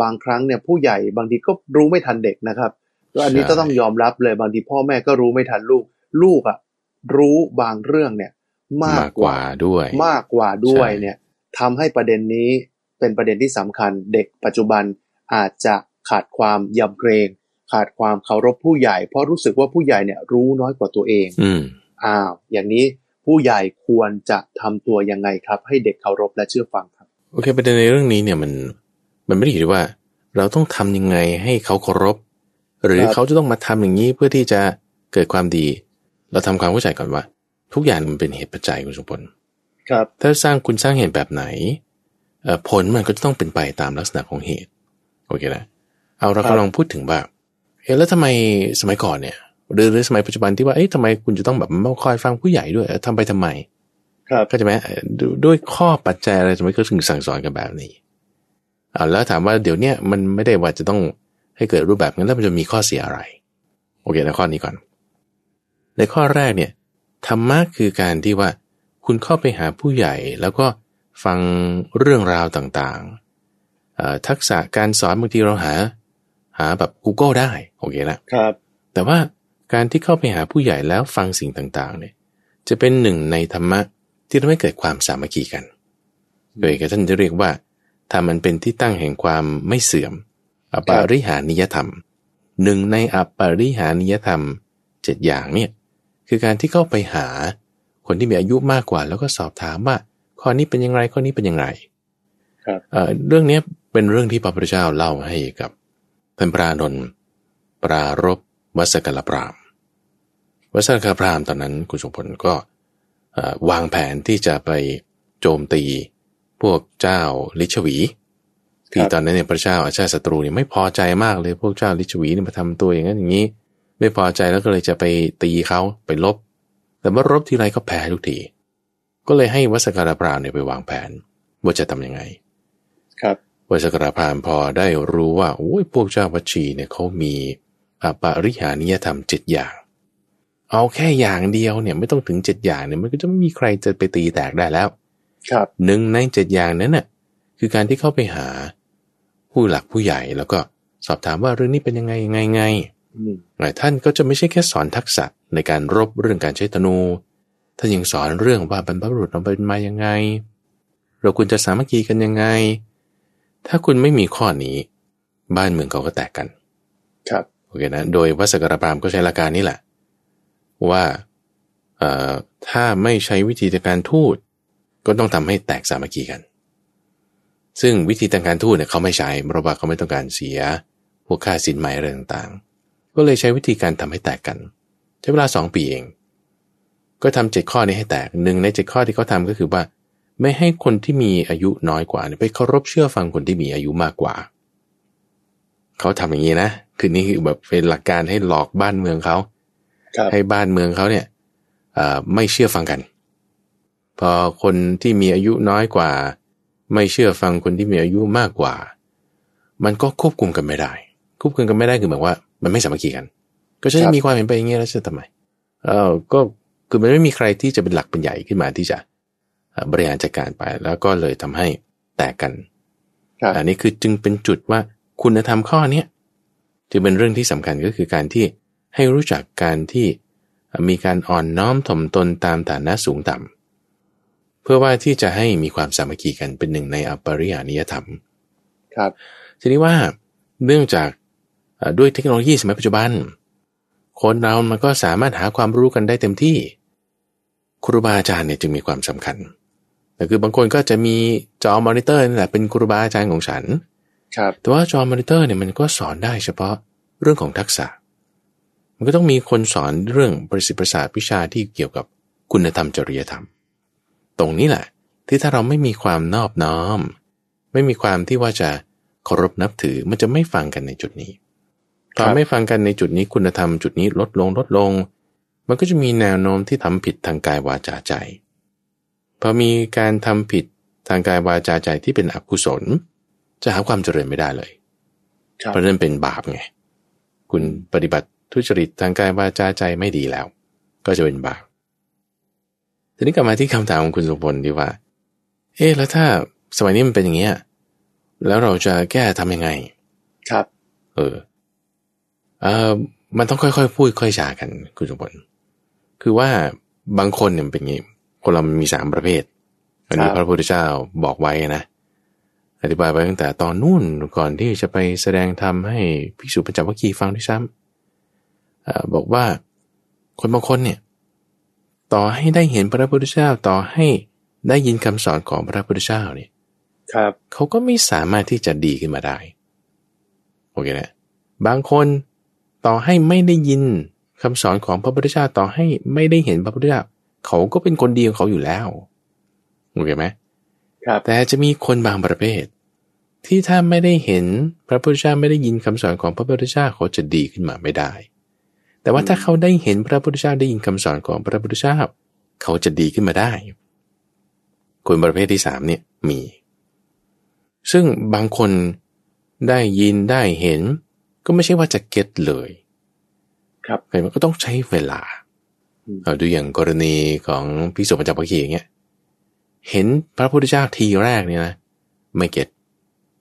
บางครั้งเนี่ยผู้ใหญ่บางทีก็รู้ไม่ทันเด็กนะครับแล้วอันนี้ใช่ก็ต้องยอมรับเลยบางทีพ่อแม่ก็รู้ไม่ทันลูก ลูกอะรู้บางเรื่องเนี่ย มามากกกกว่าว่าด้วย มากกว่าด้วยใช่เนี่ยทำให้ประเด็นนี้เป็นประเด็นที่สำคัญ เด็กปัจจุบันอาจจะ ขาดความยำเกรง ขาดความเคารพผู้ใหญ่ เพราะรู้สึกว่าผู้ใหญ่เนี่ยรู้น้อยกว่าตัวเองอืมอ้าวอย่างนี้ผู้ใหญ่ควรจะทำตัวยังไงครับ ให้เด็กเคารพและเชื่อฟังครับ โอเคประเด็นในเรื่องนี้เนี่ยมันมันไม่ได้อยู่ที่ว่า เราต้องทำยังไงให้เขาเคารพ หรือครับเขาจะต้องมาทำอย่างนี้เพื่อที่จะเกิดความดี เราทำความเข้าใจก่อนว่า ทุกอย่างมันเป็นเหตุปัจจัยคุณสมพลครับ ถ้าสร้างคุณสร้างเหตุแบบไหนเอ่อผลมันก็จะต้องเป็นไปตามลักษณะของเหตุ โอเคนะ เอาเราครับกำลังพูดถึงแบบเอ๊ะแล้วทำไมสมัยก่อนเนี่ยหรือหรือสมัยปัจจุบันที่ว่าเอ๊ะทำไมคุณจะต้องแบบมาคอยฟังผู้ใหญ่ด้วยเอ่อทำไปทำไมครับก็จะไหมเอ่อดูด้วยข้อปัจจัยอะไรทำไมก็ถึงสั่งสอนกันแบบนี้อ่าแล้วถามว่าเดี๋ยวเนี้ยมันไม่ได้ว่าจะต้องให้เกิดรูปแบบนั้นแล้วมันจะมีข้อเสียอะไร โอเคนะข้อนี้ก่อน ในข้อแรกเนี่ยธรรมะคือการที่ว่าคุณเข้าไปหาผู้ใหญ่แล้วก็ฟังเรื่องราวต่างๆเอ่อทักษะการสอนบางทีเราหา หาแบบ Google ได้โอเคละครับ แต่ว่าการที่เข้าไปหาผู้ใหญ่แล้วฟังสิ่งต่างๆ เนี่ย จะเป็นหนึ่งในธรรมะที่ทำให้เกิดความสามัคคีกัน โดยท่านจะเรียกว่าถ้ามันเป็นที่ตั้งแห่งความไม่เสื่อม อปาริหานิยธรรม หนึ่งในอปาริหานิยธรรมเจ็ดอย่างเนี่ยคือการที่เข้าไปหาคนที่มีอายุมากกว่า แล้วก็สอบถามว่าข้อนี้เป็นยังไงข้อนี้เป็นยังไงครับเอ่อเรื่องเนี้ยเป็นเรื่องที่พระพุทธเจ้าเล่าให้กับ ท่านพระอานนท์ปรารบวัสกลพรามวัสกลพรามตอนนั้นคุณสมพลก็เอ่อวางแผนที่จะไปโจมตีพวกเจ้าลิชวีที่ตอนนั้นเนี่ยพระเจ้าอาชาติศัตรูเนี่ยไม่พอใจมากเลยพวกเจ้าลิชวีเนี่ยมาทำตัวอย่างนั้นอย่างนี้ ไม่พอใจแล้วก็เลยจะไปตีเขาไปลบ แต่ว่ารบทีไรก็แพ้ทุกทีก็เลยให้วัสการพรามเนี่ยไปวางแผนว่าจะทำยังไง ครับ วัสการพรามพอได้รู้ว่าโอ้ยพวกเจ้าวัชีเนี่ยเขามีอปาริหานิยธรรมเจ็ดอย่าง เอาแค่อย่างเดียวเนี่ยไม่ต้องถึงเจ็ดอย่างเนี่ยมันก็จะไม่มีใครจะไปตีแตกได้แล้ว ครับหนึ่งในเจ็ดอย่างนั้นน่ะคือการที่เข้าไปหาผู้หลักผู้ใหญ่แล้วก็สอบถามว่าเรื่องนี้เป็นยังไงยังไงไงอืมหลายท่านก็จะไม่ใช่แค่สอนทักษะในการรบเรื่องการใช้ธนูท่านยังสอนเรื่องว่าบรรพบุรุษเราเป็นมายังไง เราควรจะสามัคคีกันยังไง ถ้าคุณไม่มีข้อนี้บ้านเมืองเขาก็แตกกัน ครับโอเคนะ โดยวัสกรพรามก็ใช้หลักการนี้แหละ ว่าเอ่อถ้าไม่ใช้วิธีการทูตก็ต้องทำให้แตกสามัคคีกัน ซึ่งวิธีทางการทูตเนี่ยเขาไม่ใช้เพราะว่าเขาไม่ต้องการเสีย พวกค่าสินไหมอะไรต่างๆ ก็เลยใช้วิธีการทำให้แตกกัน ใช้เวลาสองปีเอง ก็ทำเจ็ดข้อนี้ให้แตกหนึ่งในเจ็ดข้อที่เขาทำก็คือว่า ไม่ให้คนที่มีอายุน้อยกว่าเนี่ยไปเคารพเชื่อฟังคนที่มีอายุมากกว่า เขาทำอย่างนี้นะ คือนี่คือแบบเป็นหลักการให้หลอกบ้านเมืองเขาครับให้บ้านเมืองเขาเนี่ยเอ่อไม่เชื่อฟังกัน พอคนที่มีอายุน้อยกว่า ไม่เชื่อฟังคนที่มีอายุมากกว่า มันก็ควบคุมกันไม่ได้ ควบคุมกันไม่ได้คือหมายว่า มันไม่สามัคคีกัน ก็จะมีความเห็นไปอย่างนี้แล้วจะทำไมเออก็คือมันไม่มีใครที่จะเป็นหลักเป็นใหญ่ขึ้นมาที่จะเอ่อ บริหารจัดการไปแล้วก็เลยทำให้แตกกันครับอันนี้คือจึงเป็นจุดว่าคุณธรรมข้อเนี้ยจึงเป็นเรื่องที่สำคัญก็คือการที่ให้รู้จักการที่มีการอ่อนน้อมถ่อมตนตามฐานะสูงต่ำเพื่อว่าที่จะให้มีความสามัคคีกันเป็นหนึ่งในอปริยานิยธรรม ครับ ทีนี้ว่าเนื่องจากเอ่อด้วยเทคโนโลยีสมัยปัจจุบัน คนเรามันก็สามารถหาความรู้กันได้เต็มที่ ครูบาอาจารย์เนี่ยจึงมีความสำคัญแต่ คือบางคนก็จะมีจอมอนิเตอร์นี่แหละเป็นครูบาอาจารย์ของฉัน ครับ แต่ว่าจอมอนิเตอร์เนี่ยมันก็สอนได้เฉพาะเรื่องของทักษะ มันก็ต้องมีคนสอนเรื่องประสิทธิประสาทวิชาที่เกี่ยวกับคุณธรรมจริยธรรม ตรงนี้แหละ ที่ถ้าเราไม่มีความนอบน้อม ไม่มีความที่ว่าจะเคารพนับถือมันจะไม่ฟังกันในจุดนี้พอไม่ฟังกันในจุดนี้คุณธรรมจุดนี้ลดลงลดลง มันก็จะมีแนวโน้มที่ทำผิดทางกายวาจาใจ พอมีการทำผิดทางกายวาจาใจที่เป็นอกุศล จะหาความเจริญไม่ได้เลยครับเพราะนั่นเป็นบาปไง คุณปฏิบัติทุจริตทางกายวาจาใจไม่ดีแล้ว ก็จะเป็นบาปทีนี้กลับมาที่คำถามของคุณสุพลดีว่า เอ๊ะแล้วถ้าสมัยนี้มันเป็นอย่างเงี้ยแล้วเราจะแก้ทำยังไง ครับ เออเออมันต้องค่อยๆ พูดค่อยจากัน คุณสมบัติคือว่าบางคนเนี่ยเป็นอย่างนี้ คนเรามันมีสามประเภท อันนี้พระพุทธเจ้าบอกไว้นะ อธิบายไปตั้งแต่ตอนนู่นก่อนที่จะไปแสดงธรรมให้ภิกษุปัญจวัคคีย์ฟังด้วยซ้ำอบอกว่าคนบางคนเนี่ย ต่อให้ได้เห็นพระพุทธเจ้าต่อให้ได้ยินคำสอนของพระพุทธเจ้าเนี่ย ครับเขาก็ไม่สามารถที่จะดีขึ้นมาได้โอเคนะบางคนต่อให้ไม่ได้ยินคำสอนของพระพุทธเจ้าต่อให้ไม่ได้เห็นพระพุทธเจ้า เขาก็เป็นคนดีของเขาอยู่แล้วโอเคไหมครับ แต่จะมีคนบางประเภท ที่ถ้าไม่ได้เห็นพระพุทธเจ้าไม่ได้ยินคำสอนของพระพุทธเจ้าเขาจะดีขึ้นมาไม่ได้ แต่ว่าถ้าเขาได้เห็นพระพุทธเจ้าได้ยินคำสอนของพระพุทธเจ้าเขาจะดีขึ้นมาได้ คนประเภทที่สามเนี่ยมี ซึ่งบางคนได้ยินได้เห็น ก็ไม่ใช่ว่าจะเก็ตเลย ครับเห็นมันก็ต้องใช้เวลาอืม เอาดูอย่างกรณีของพิสุปัญจวัคคีย์อย่างเงี้ยเห็นพระพุทธเจ้าทีแรกเนี่ยนะไม่เก็ต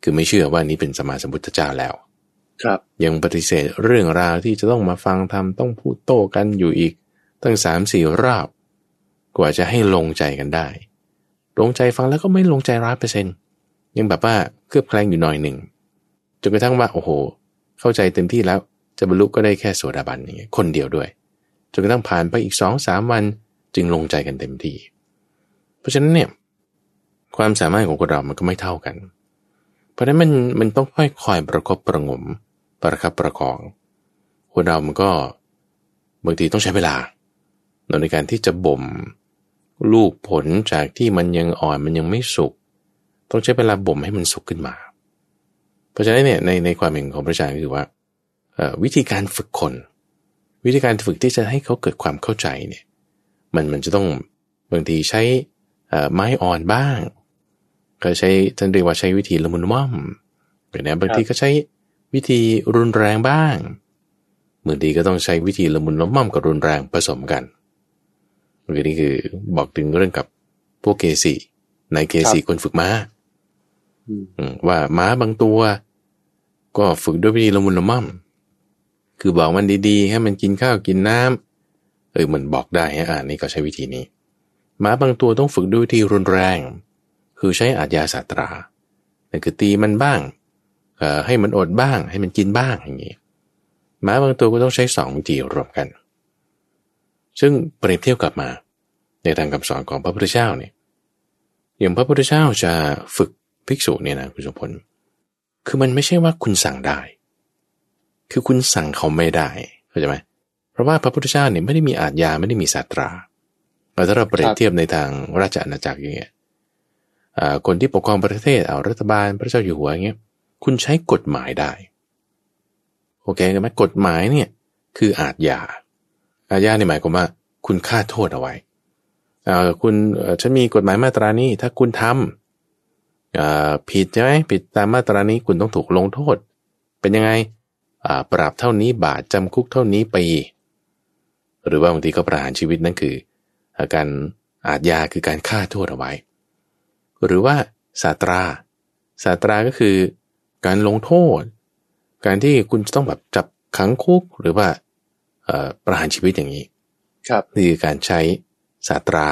คือไม่เชื่อว่านี้เป็นสมมาสัมพุทธเจ้าแล้ว ครับ ยังปฏิเสธเรื่องราวที่จะต้องมาฟังธรรมต้องพูดโต้กันอยู่อีก ตั้งสามสี่รอบกว่าจะให้ลงใจกันได้ ลงใจฟังแล้วก็ไม่ลงใจร้อยเปอร์เซ็นยังแบบว่าเคลือบแคลงอยู่หน่อยหนึ่งจนกระทั่งว่าโอ้โห เข้าใจเต็มที่แล้วจะบรรลุก็ได้แค่โสดาบันอย่างเงี้ยคนเดียวด้วย จนกระทั่งผ่านไปอีกสองสามวันจึงลงใจกันเต็มที่ เพราะฉะนั้นเนี่ยความสามารถของคนเรามันก็ไม่เท่ากัน เพราะฉะนั้นมันมันต้องค่อยคอยประคบประงม ประคับประคอง คนเรามันก็บางทีต้องใช้เวลาในการที่จะบ่มลูกผลจากที่มันยังอ่อนมันยังไม่สุก ต้องใช้เวลาบ่มให้มันสุกขึ้นมา เพราะฉะนั้นเนี่ยในในความเห็นของพระอาจารย์ก็คือว่าวิธีการฝึกคน วิธีการฝึกที่จะให้เขาเกิดความเข้าใจเนี่ยมันมันจะต้องบางทีใช้เอ่อไม้อ่อนบ้าง ก็ใช้ท่านเรียกว่าใช้วิธีละมุนละม่อมหรือนะบางทีก็ใช้วิธีรุนแรงบ้างบางทีก็ต้องใช้วิธีละมุนละม่อมกับรุนแรงผสมกันเมื่อกี้นี้คือบอกถึงเรื่องกับพวกเกสีในเกสีคนฝึกม้าอืมอืมว่าม้าบางตัว ก็ฝึกด้วยวิธีละมุนละม่อม คือบอกมันดีๆ ให้มันกินข้าวกินน้ำเออมันบอกได้ฮะอ่านี่ก็ใช้วิธีนี้หมาบางตัวต้องฝึกด้วยวิธีรุนแรง คือใช้อาทยาสาตรานั่คือตีมันบ้างเอ่อให้มันอดบ้าง ให้มันกินบ้างอย่างนี้หมาบางตัวก็ต้องใช้สองวิธีรวมกัน ซึ่งเปรียบเทียบกลับมา ในทางคำสอนของพระพุทธเจ้าเนี่ยอย่างพระพุทธเจ้าจะฝึกภิกษุเนี่ยนะคุณสมพลคือมันไม่ใช่ว่าคุณสั่งได้ คือคุณสั่งเขาไม่ได้เข้าใจไหมเพราะว่าพระพุทธเจ้าเนี่ยไม่ได้มีอาทยาไม่ได้มีศาสตราแต่ถ้าเราเปรียบเทียบในทางราชอาณาจักรอย่างเงี้ยคนที่ปกครองประเทศเอารัฐบาลพระเจ้าอยู่หัวอย่างเงี้ยคุณใช้กฎหมายได้ โอเคไหมกฎหมายเนี่ยคืออาทยา อาญาเนี่ยหมายความว่า คุณฆ่าโทษเอาไว้อ่าคุณฉันมีกฎหมายมาตรานี้ ถ้าคุณทำอ่าผิดใช่ไหมผิดตามมาตรานี้คุณต้องถูกลงโทษ เป็นยังไง ปรับเท่านี้บาทจำคุกเท่านี้ปีหรือว่าบางทีก็ประหารชีวิตนั่นคืออาการอาทยาคือการฆ่าโทษเอาไว้ หรือว่าสาตราสาตราก็คือการลงโทษ การที่คุณจะต้องแบบจับขังคุกหรือว่าเอ่อประหารชีวิตอย่างนี้ ครับนี่คือการใช้สาตรา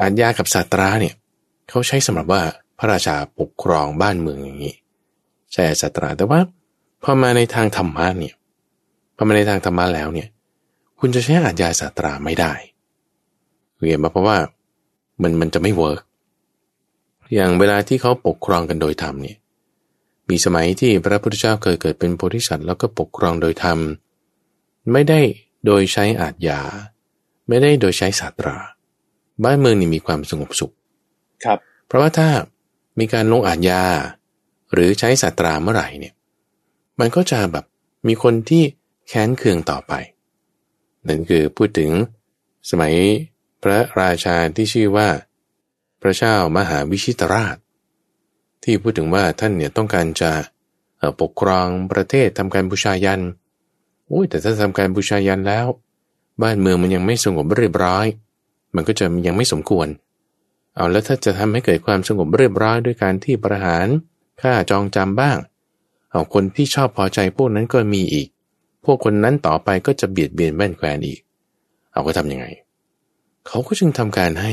อาญากับสาตราเนี่ยเขาใช้สำหรับว่าพระราชาปกครองบ้านเมืองอย่างนี้ใช้สาตราแต่ว่า พอมาในทางธรรมะเนี่ยพอมาในทางธรรมะแล้วเนี่ย คุณจะใช้อาญาสาตราไม่ได้เรียนมาเพราะว่ามันมันจะไม่ work อย่างเวลาที่เขาปกครองกันโดยธรรมเนี่ยมีสมัยที่พระพุทธเจ้าเคยเกิดเป็นโพธิสัตว์แล้วก็ปกครองโดยธรรม ไม่ได้โดยใช้อาชญา ไม่ได้โดยใช้ศาสตรา บ้านเมืองนี่มีความสงบสุข ครับ เพราะว่าถ้ามีการลงอาชญา หรือใช้ศาสตราเมื่อไหร่เนี่ย มันก็จะแบบมีคนที่แค้นเคืองต่อไป นั่นคือพูดถึงสมัยพระราชาที่ชื่อว่า พระเจ้ามหาวิชิตราช ที่พูดถึงว่าท่านเนี่ยต้องการจะปกครองประเทศทำการบูชายันโอ้ยแต่ถ้าทำการบูชายันแล้ว บ้านเมืองมันยังไม่สงบเรียบร้อย มันก็จะยังไม่สมควร เอาแล้วถ้าจะทำให้เกิดความสงบเรียบร้อยด้วยการที่ประหารฆ่าจองจำบ้าง เอาคนที่ชอบพอใจพวกนั้นก็มีอีก พวกคนนั้นต่อไปก็จะเบียดเบียนแว่นแควนอีก เอาก็ทำยังไง เขาก็จึงทำการให้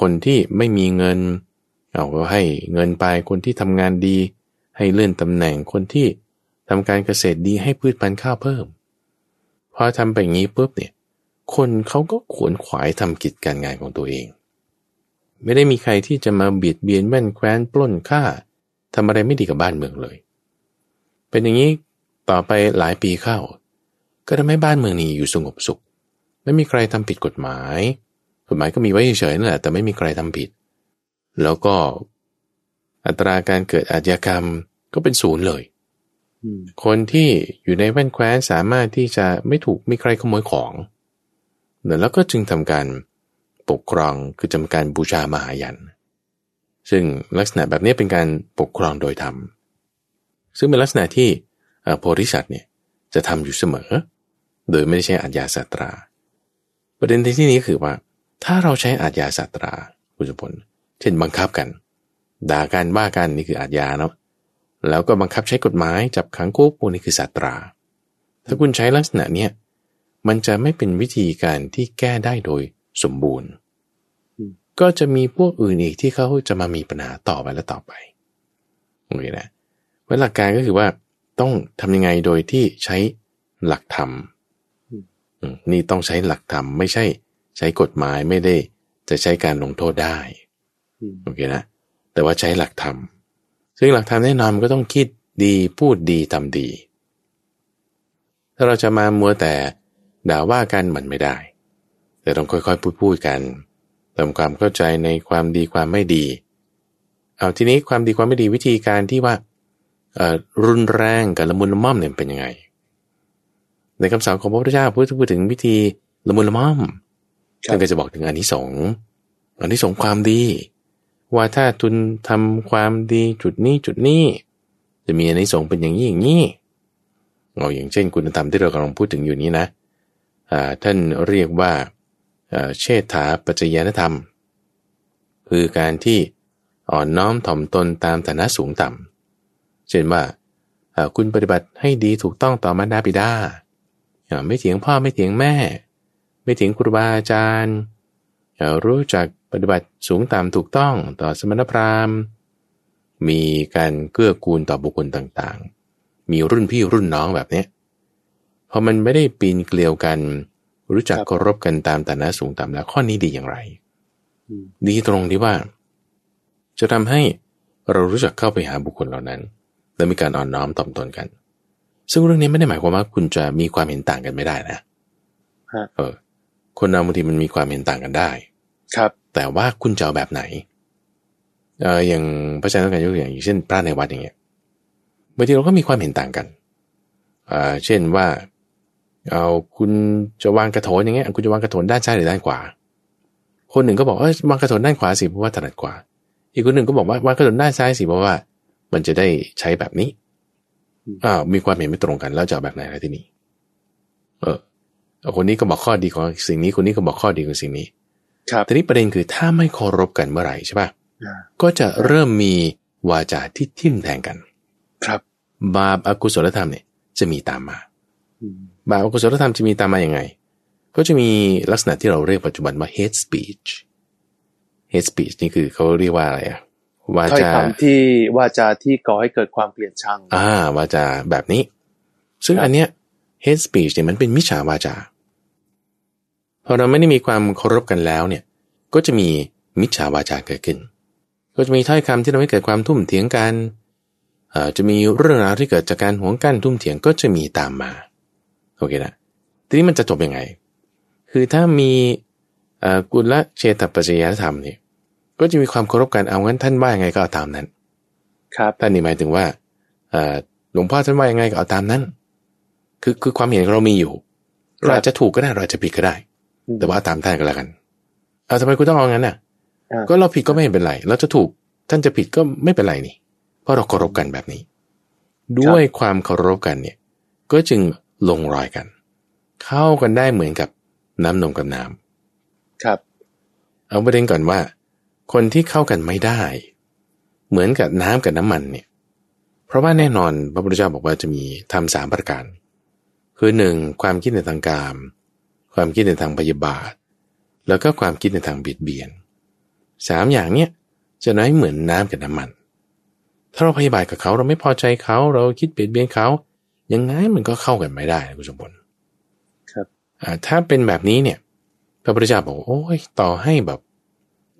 คนที่ไม่มีเงิน เอาก็ให้เงินไปคนที่ทำงานดี ให้เลื่อนตำแหน่งคนที่ทำการเกษตรดีให้พืชพันธุ์ข้าวเพิ่ม พอทำไปอย่างนี้ปุ๊บเนี่ย คนเขาก็ขวนขวายทำกิจการงานของตัวเอง ไม่ได้มีใครที่จะมาเบียดเบียนแว่นแคว้นปล้นฆ่าทำอะไรไม่ดีกับบ้านเมืองเลย เป็นอย่างนี้ต่อไปหลายปีเข้า ก็ทำให้บ้านเมืองนี้อยู่สงบสุข ไม่มีใครทำผิดกฎหมาย กฎหมายก็มีไว้เฉยๆนั่นแหละแต่ไม่มีใครทำผิด แล้วก็อัตราการเกิดอาชญากรรมก็เป็นศูนย์เลย คนที่อยู่ในแว่นแคว้นสามารถที่จะไม่ถูกมีใครขโมยของแล้วก็จึงทำการปกครองคือจำการบูชามหายัน ซึ่งลักษณะแบบนี้เป็นการปกครองโดยธรรม ซึ่งเป็นลักษณะที่โพธิสัตว์เนี่ยจะทำอยู่เสมอ โดยไม่ได้ใช้อัญญาสัตรา ประเด็นที่นี้คือว่า ถ้าเราใช้อัญญาสัตราคุณสุพลเช่นบังคับกัน ด่ากันว่ากันนี่คืออัญญาเนาะแล้วก็บังคับใช้กฎหมายจับขังคุกพวกนี้คือสัตรา ถ้าคุณใช้ลักษณะเนี้ยมันจะไม่เป็นวิธีการที่แก้ได้โดยสมบูรณ์ ก็จะมีพวกอื่นอีกที่เขาจะมามีปัญหาต่อไปและต่อไปโอเคนะ ว่าหลักการก็คือว่าต้องทำยังไงโดยที่ใช้หลักธรรมนี่ต้องใช้หลักธรรมไม่ใช่ใช้กฎหมายไม่ได้จะใช้การลงโทษได้โอเคนะแต่ว่าใช้หลักธรรมซึ่งหลักธรรมแน่นอนมันก็ต้องคิดดีพูดดีทำดี ถ้าเราจะมามัวแต่ด่าว่ากันมันไม่ได้ แต่ต้องค่อยๆพูดพูดกันทำความเข้าใจในความดีความไม่ดี เอาทีนี้ความดีความไม่ดีวิธีการที่ว่า รุนแรงกับละมุนละม่อมเนี่ยเป็นยังไง ในคำสอนของพระพุทธเจ้าพูดพูดถึงวิธีละมุนละม่อมท่านก็จะบอกถึงอันที่สองอันที่สองความดี ว่าถ้าทุนทำความดีจุดนี้จุดนี้ จะมีอันที่สองเป็นอย่างนี้อย่างนี้เอาอย่างเช่นคุณธรรมที่เรากำลังพูดถึงอยู่นี้นะท่านเรียกว่าเชษฐาปัจจยนธรรม คือการที่อ่อนน้อมถ่อมตนตามฐานะสูงต่ำ เช่นว่าคุณปฏิบัติให้ดีถูกต้องต่อมารดาบิดาไม่เถียงพ่อไม่เถียงแม่ ไม่เถียงครูบาอาจารย์รู้จักปฏิบัติสูงต่ำถูกต้องต่อสมณพราหมณ์ มีการเกื้อกูลต่อบุคคลต่างๆ มีรุ่นพี่รุ่นน้องแบบนี้พอมันไม่ได้ปีนเกลียวกัน รู้จักเคารพกันตามฐานะสูงต่ำแล้วข้อนี้ดีอย่างไร ดีตรงที่ว่า จะทำให้เรารู้จักเข้าไปหาบุคคลเหล่านั้น และมีการอ่อนน้อมต่อมตนกัน ซึ่งเรื่องนี้ไม่ได้หมายความว่าคุณจะมีความเห็นต่างกันไม่ได้นะเออ คนเราบางทีมันมีความเห็นต่างกันได้ ครับ แต่ว่าคุณจะเอาแบบไหนเอออย่างพระอาจารย์ต้องการยกตัวอย่างเช่นพระในวัดอย่างเงี้ยบางทีเราก็มีความเห็นต่างกันอ่าเช่นว่า เอาคุณจะวางกระโถนอย่างเงี้ยคุณจะวางกระโถนด้านซ้ายหรือด้านขวา คนหนึ่งก็บอกเออวางกระโถนด้านขวาสิเพราะว่าถนัดกว่าอีกคนหนึ่งก็บอกว่าวางกระโถนด้านซ้ายสิเพราะว่า มันจะได้ใช้แบบนี้อ้าวมีความเห็นไม่ตรงกันแล้วจะแบบไหนอะไรที่นี่เออคนนี้ก็บอกข้อดีของสิ่งนี้คนนี้ก็บอกข้อดีของสิ่งนี้ ครับทีนี้ประเด็นคือถ้าไม่เคารพกันเมื่อไหร่ใช่ป่ะก็จะเริ่มมีวาจาที่ทิ่มแทงกัน ครับ บาปอกุศลธรรมเนี่ยจะมีตามมาบาปอกุศลธรรมจะมีตามมาอย่างไง ก็จะมีลักษณะที่เราเรียกปัจจุบันว่า hate speech hate speech นี่คือเขาเรียกว่าอะไรอะ วาจาที่วาจาที่ก่อให้เกิดความเกลียดชัง อ่าวาจาแบบนี้ ซึ่งอันเนี้ย hate speech เนี่ยมันเป็นมิจฉาวาจาพอเราไม่ได้มีความเคารพกันแล้วเนี่ย ก็จะมีมิจฉาวาจาเกิดขึ้น ก็จะมีถ้อยคำที่ทำให้เกิดความทุ่มเถียงกันจะมีเรื่องราวที่เกิดจากการหวงกั้นทุ่มเถียงก็จะมีตามมาโอเคนะทีนี้มันจะจบยังไง คือถ้ามีกุลเชตปัจจยธรรมเนี่ย ก็จะมีความเคารพกันเอางั้นท่านว่ายังไงก็เอาตามนั้น ครับท่านนี่หมายถึงว่าหลวงพ่อท่านว่ายังไงก็เอาตามนั้น คือคือความเห็นเรามีอยู่เราอาจจะถูกก็ได้เราจะผิดก็ได้ แต่ว่าตามท่านก็แล้วกันเอาทำไมคุณต้องเอางั้นน่ะ ก็เราผิดก็ไม่เป็นไรเราจะถูกท่านจะผิดก็ไม่เป็นไรนี่เพราะเราเคารพกันแบบนี้ ด้วยความเคารพกันเนี่ย ก็จึงลงรอยกัน เข้ากันได้เหมือนกับน้ำนมกับน้ำครับ เอาประเด็นก่อนว่า คนที่เข้ากันไม่ได้ เหมือนกับน้ำกับน้ำมันเนี่ย เพราะว่าแน่นอนพระพุทธเจ้าบอกว่าจะมีทำสามประการ คือหนึ่งความคิดในทางกามความคิดในทางพยาบาท แล้วก็ความคิดในทางเบียดเบียนสามอย่างเนี้ยจะน้อยเหมือนน้ำกับน้ำมัน ถ้าเราพยาบาทกับเขาเราไม่พอใจเขา เราคิดเบียดเบียนเขายังไงมันก็เข้ากันไม่ได้นะคุณสมบัติครับอ่าถ้าเป็นแบบนี้เนี่ยพระพุทธเจ้าบอกโอ้ยต่อให้แบบ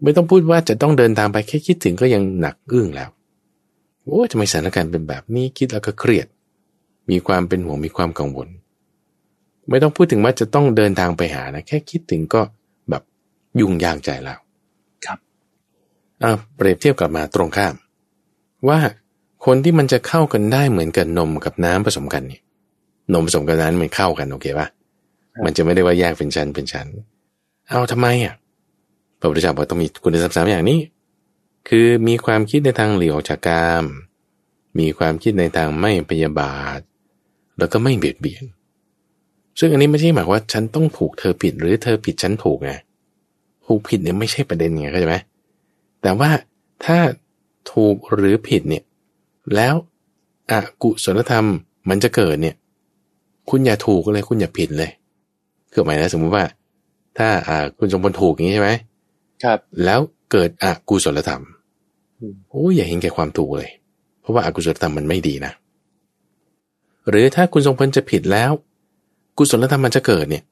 ไม่ต้องพูดว่าจะต้องเดินทางไปแค่คิดถึงก็ยังหนักอึ้งแล้วโอ้ยทำไมสถานการณ์เป็นแบบนี้คิดแล้วก็เครียด มีความเป็นห่วงมีความกังวล ไม่ต้องพูดถึงว่าจะต้องเดินทางไปหานะ แค่คิดถึงก็แบบยุ่งยากใจแล้ว ครับอ่าเปรียบเทียบกลับมาตรงข้าม ว่าคนที่มันจะเข้ากันได้เหมือนกับนมกับน้ำผสมกันเนี่ยนมผสมกับน้ำมันเข้ากันโอเคปะมันจะไม่ได้ว่าแยกเป็นชั้นเป็นชั้น เอาทำไมอะพ ระพุทธเจ้าบอกต้องมีคุณสมบัติสามอย่างนี้ คือมีความคิดในทางหลีกออกจากกาม มีความคิดในทางไม่พยาบาท แล้วก็ไม่เบียดเบียน ซึ่งอันนี้ไม่ใช่หมายว่าฉันต้องถูกเธอผิดหรือเธอผิดฉันถูกไง ถูกผิดเนี่ยไม่ใช่ประเด็นไงเข้าใจไหมแต่ว่าถ้าถูกหรือผิดเนี่ย แล้วอกุศลธรรมมันจะเกิดเนี่ย คุณอย่าถูกเลยคุณอย่าผิดเลย คือหมายนะสมมุติว่า ถ้าอ่าคุณสมบูรณ์ถูกอย่างนี้ใช่ไหม ครับ แล้วเกิดอกุศลธรรมอืมโอ้ยอย่าเห็นแก่ความถูกเลย เพราะว่าอากุศลธรรมมันไม่ดีนะ หรือถ้าคุณทรงพลจะผิดแล้ว กุศลธรรมมันจะเกิดเนี่ย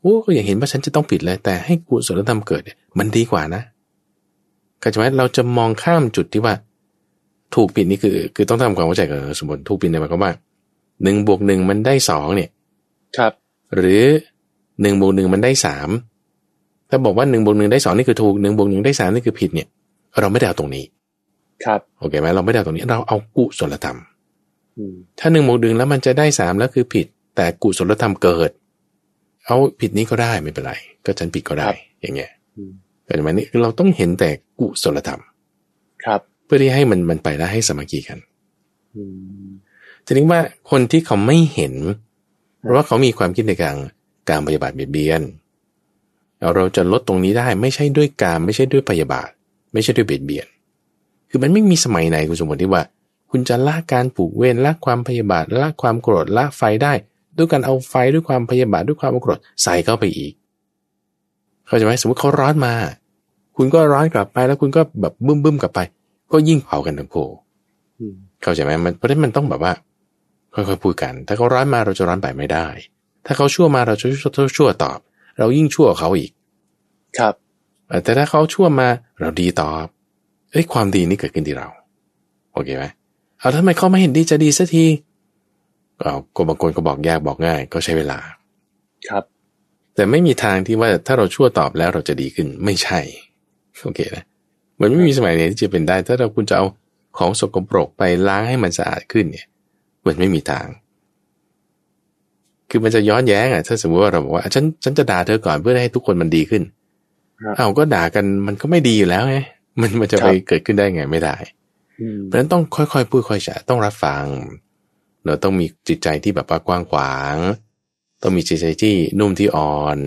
โอ้ก็อย่าเห็นว่าฉันจะต้องผิดเลย แต่ให้กุศลธรรมเกิดเนี่ยมันดีกว่านะเข้าใจไหมเราจะมองข้ามจุดที่ว่า ถูกผิดนี่คือ คือต้องทำความเข้าใจกับสมมติถูกผิดในหมายความว่าหนึ่งบวกหนึ่งมันได้สองเนี่ย ครับ หรือหนึ่งบวกหนึ่งมันได้สาม ถ้าบอกว่าหนึ่งบวกหนึ่งได้สองนี่คือถูกหนึ่งบวกหนึ่งได้สามนี่คือผิดเนี่ย เราไม่ได้เอาตรงนี้ ครับโอเคไหมเราไม่ได้เอาตรงนี้เราเอากุศลธรรมอืมถ้าหนึ่งบวกหนึ่งแล้วมันจะได้สามแล้วคือผิด แต่กุศลธรรมเกิด เอาผิดนี้ก็ได้ไม่เป็นไร ก็ฉันผิดก็ได้ อย่างเงี้ยอืมเห็นไหมนี่คือเราต้องเห็นแต่กุศลธรรม ครับ เพื่อที่ให้มันมันไปได้ให้สามัคคีกันอืมทีนี้ว่าคนที่เขาไม่เห็น เพราะว่าเขามีความคิดในการการพยาบาทเบียดเบียน เราจะลดตรงนี้ได้ไม่ใช่ด้วยการไม่ใช่ด้วยพยาบาท ไม่ใช่ด้วยเบียดเบียน คือมันไม่มีสมัยไหนคุณสมบัติที่ว่า คุณจะละการผูกเวรละความพยาบาทละความโกรธละไฟได้ ด้วยการเอาไฟด้วยความพยาบาทด้วยความโกรธใส่เข้าไปอีก เข้าใจไหมสมมติเขาร้อนมา คุณก็ร้อนกลับไปแล้วคุณก็แบบบึ้มบึ้มๆกลับไป ก็ยิ่งเผากันทั้งคู่เข้าใจไหมมันเพราะฉะนั้นมันต้องแบบว่าค่อยๆพูดกัน ถ้าเขาร้อนมาเราจะร้อนไปไม่ได้ ถ้าเขาชั่วมาเราจะชั่วชั่วตอบ เรายิ่งชั่วเขาอีก ครับเอ่อแต่ถ้าเขาชั่วมาเราดีตอบเอ้ยความดีนี่เกิดขึ้นที่เรา โอเคไหมเอาทำไมเขาไม่เห็นดีจะดีสักทีเอาก็บางคนก็บอกยากบอกง่าย ก็ใช้เวลา ครับ แต่ไม่มีทางที่ว่าถ้าเราชั่วตอบแล้วเราจะดีขึ้นไม่ใช่ โอเคนะมันไม่มีสมัยไหนที่จะเป็นได้ ถ้าเราคุณจะเอาของสกปรกไปล้างให้มันสะอาดขึ้นเนี่ยมันไม่มีทาง คือมันจะย้อนแย้งอะถ้าสมมติว่าเราบอกว่าฉันฉันจะด่าเธอก่อนเพื่อให้ทุกคนมันดีขึ้น ครับอ้าวก็ด่ากันมันก็ไม่ดีอยู่แล้วไงมันมันจะไปเกิดขึ้นได้ไงไม่ได้อืมเพราะฉะนั้นต้องค่อยๆพูดค่อยๆจาต้องรับฟังเราต้องมีจิตใจที่แบบว่ากว้างขวาง ต้องมีจิตใจที่นุ่มที่อ่อน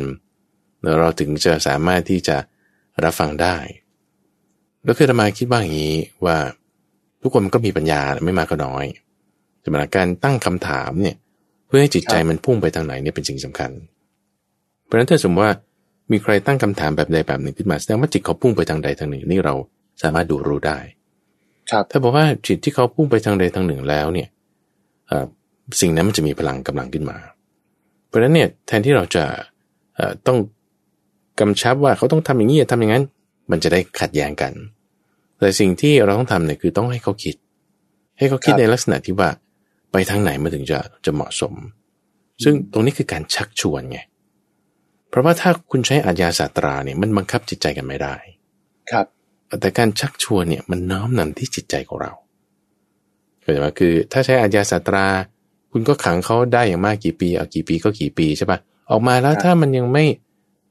แล้วเราถึงจะสามารถที่จะรับฟังได้ แล้วคือธรรมาคิดว่าอย่างนี้ว่าทุกคนมันก็มีปัญญาไม่มากก็น้อยแต่มาการตั้งคำถามเนี่ย เพื่อให้จิตใจมันพุ่งไปทางไหนเนี่ยเป็นสิ่งสำคัญ เพราะฉะนั้นถ้าสมมติว่า มีใครตั้งคำถามแบบใดแบบหนึ่งขึ้นมาแสดงว่าจิตเขาพุ่งไปทางใดทางหนึ่งนี่เราสามารถดูรู้ได้ ครับ ถ้าบอกว่าจิตที่เขาพุ่งไปทางใดทางหนึ่งแล้วเนี่ยเอ่อสิ่งนั้นมันจะมีพลังกำลังขึ้นมา เพราะฉะนั้นเนี่ยแทนที่เราจะเอ่อต้องกำชับว่าเขาต้องทำอย่างนี้อย่าทำอย่างนั้น มันจะได้ขัดแย้งกัน แต่สิ่งที่เราต้องทำเนี่ยคือต้องให้เขาคิด ให้เขาคิดครับในลักษณะที่ว่าไปทางไหนมันถึงจะจะเหมาะสม ซึ่งตรงนี้คือการชักชวนไง เพราะว่าถ้าคุณใช้อาญาสาตราเนี่ยมันบังคับจิตใจกันไม่ได้ ครับ แต่การชักชวนเนี่ยมันน้อมนำที่จิตใจของเราเข้าใจไหมคือ ถ้าใช้อาญาสาตรา คุณก็ขังเขาได้อย่างมากกี่ปีเอากี่ปีก็กี่ปีใช่ปะออกมาแล้วครับถ้ามันยังไม่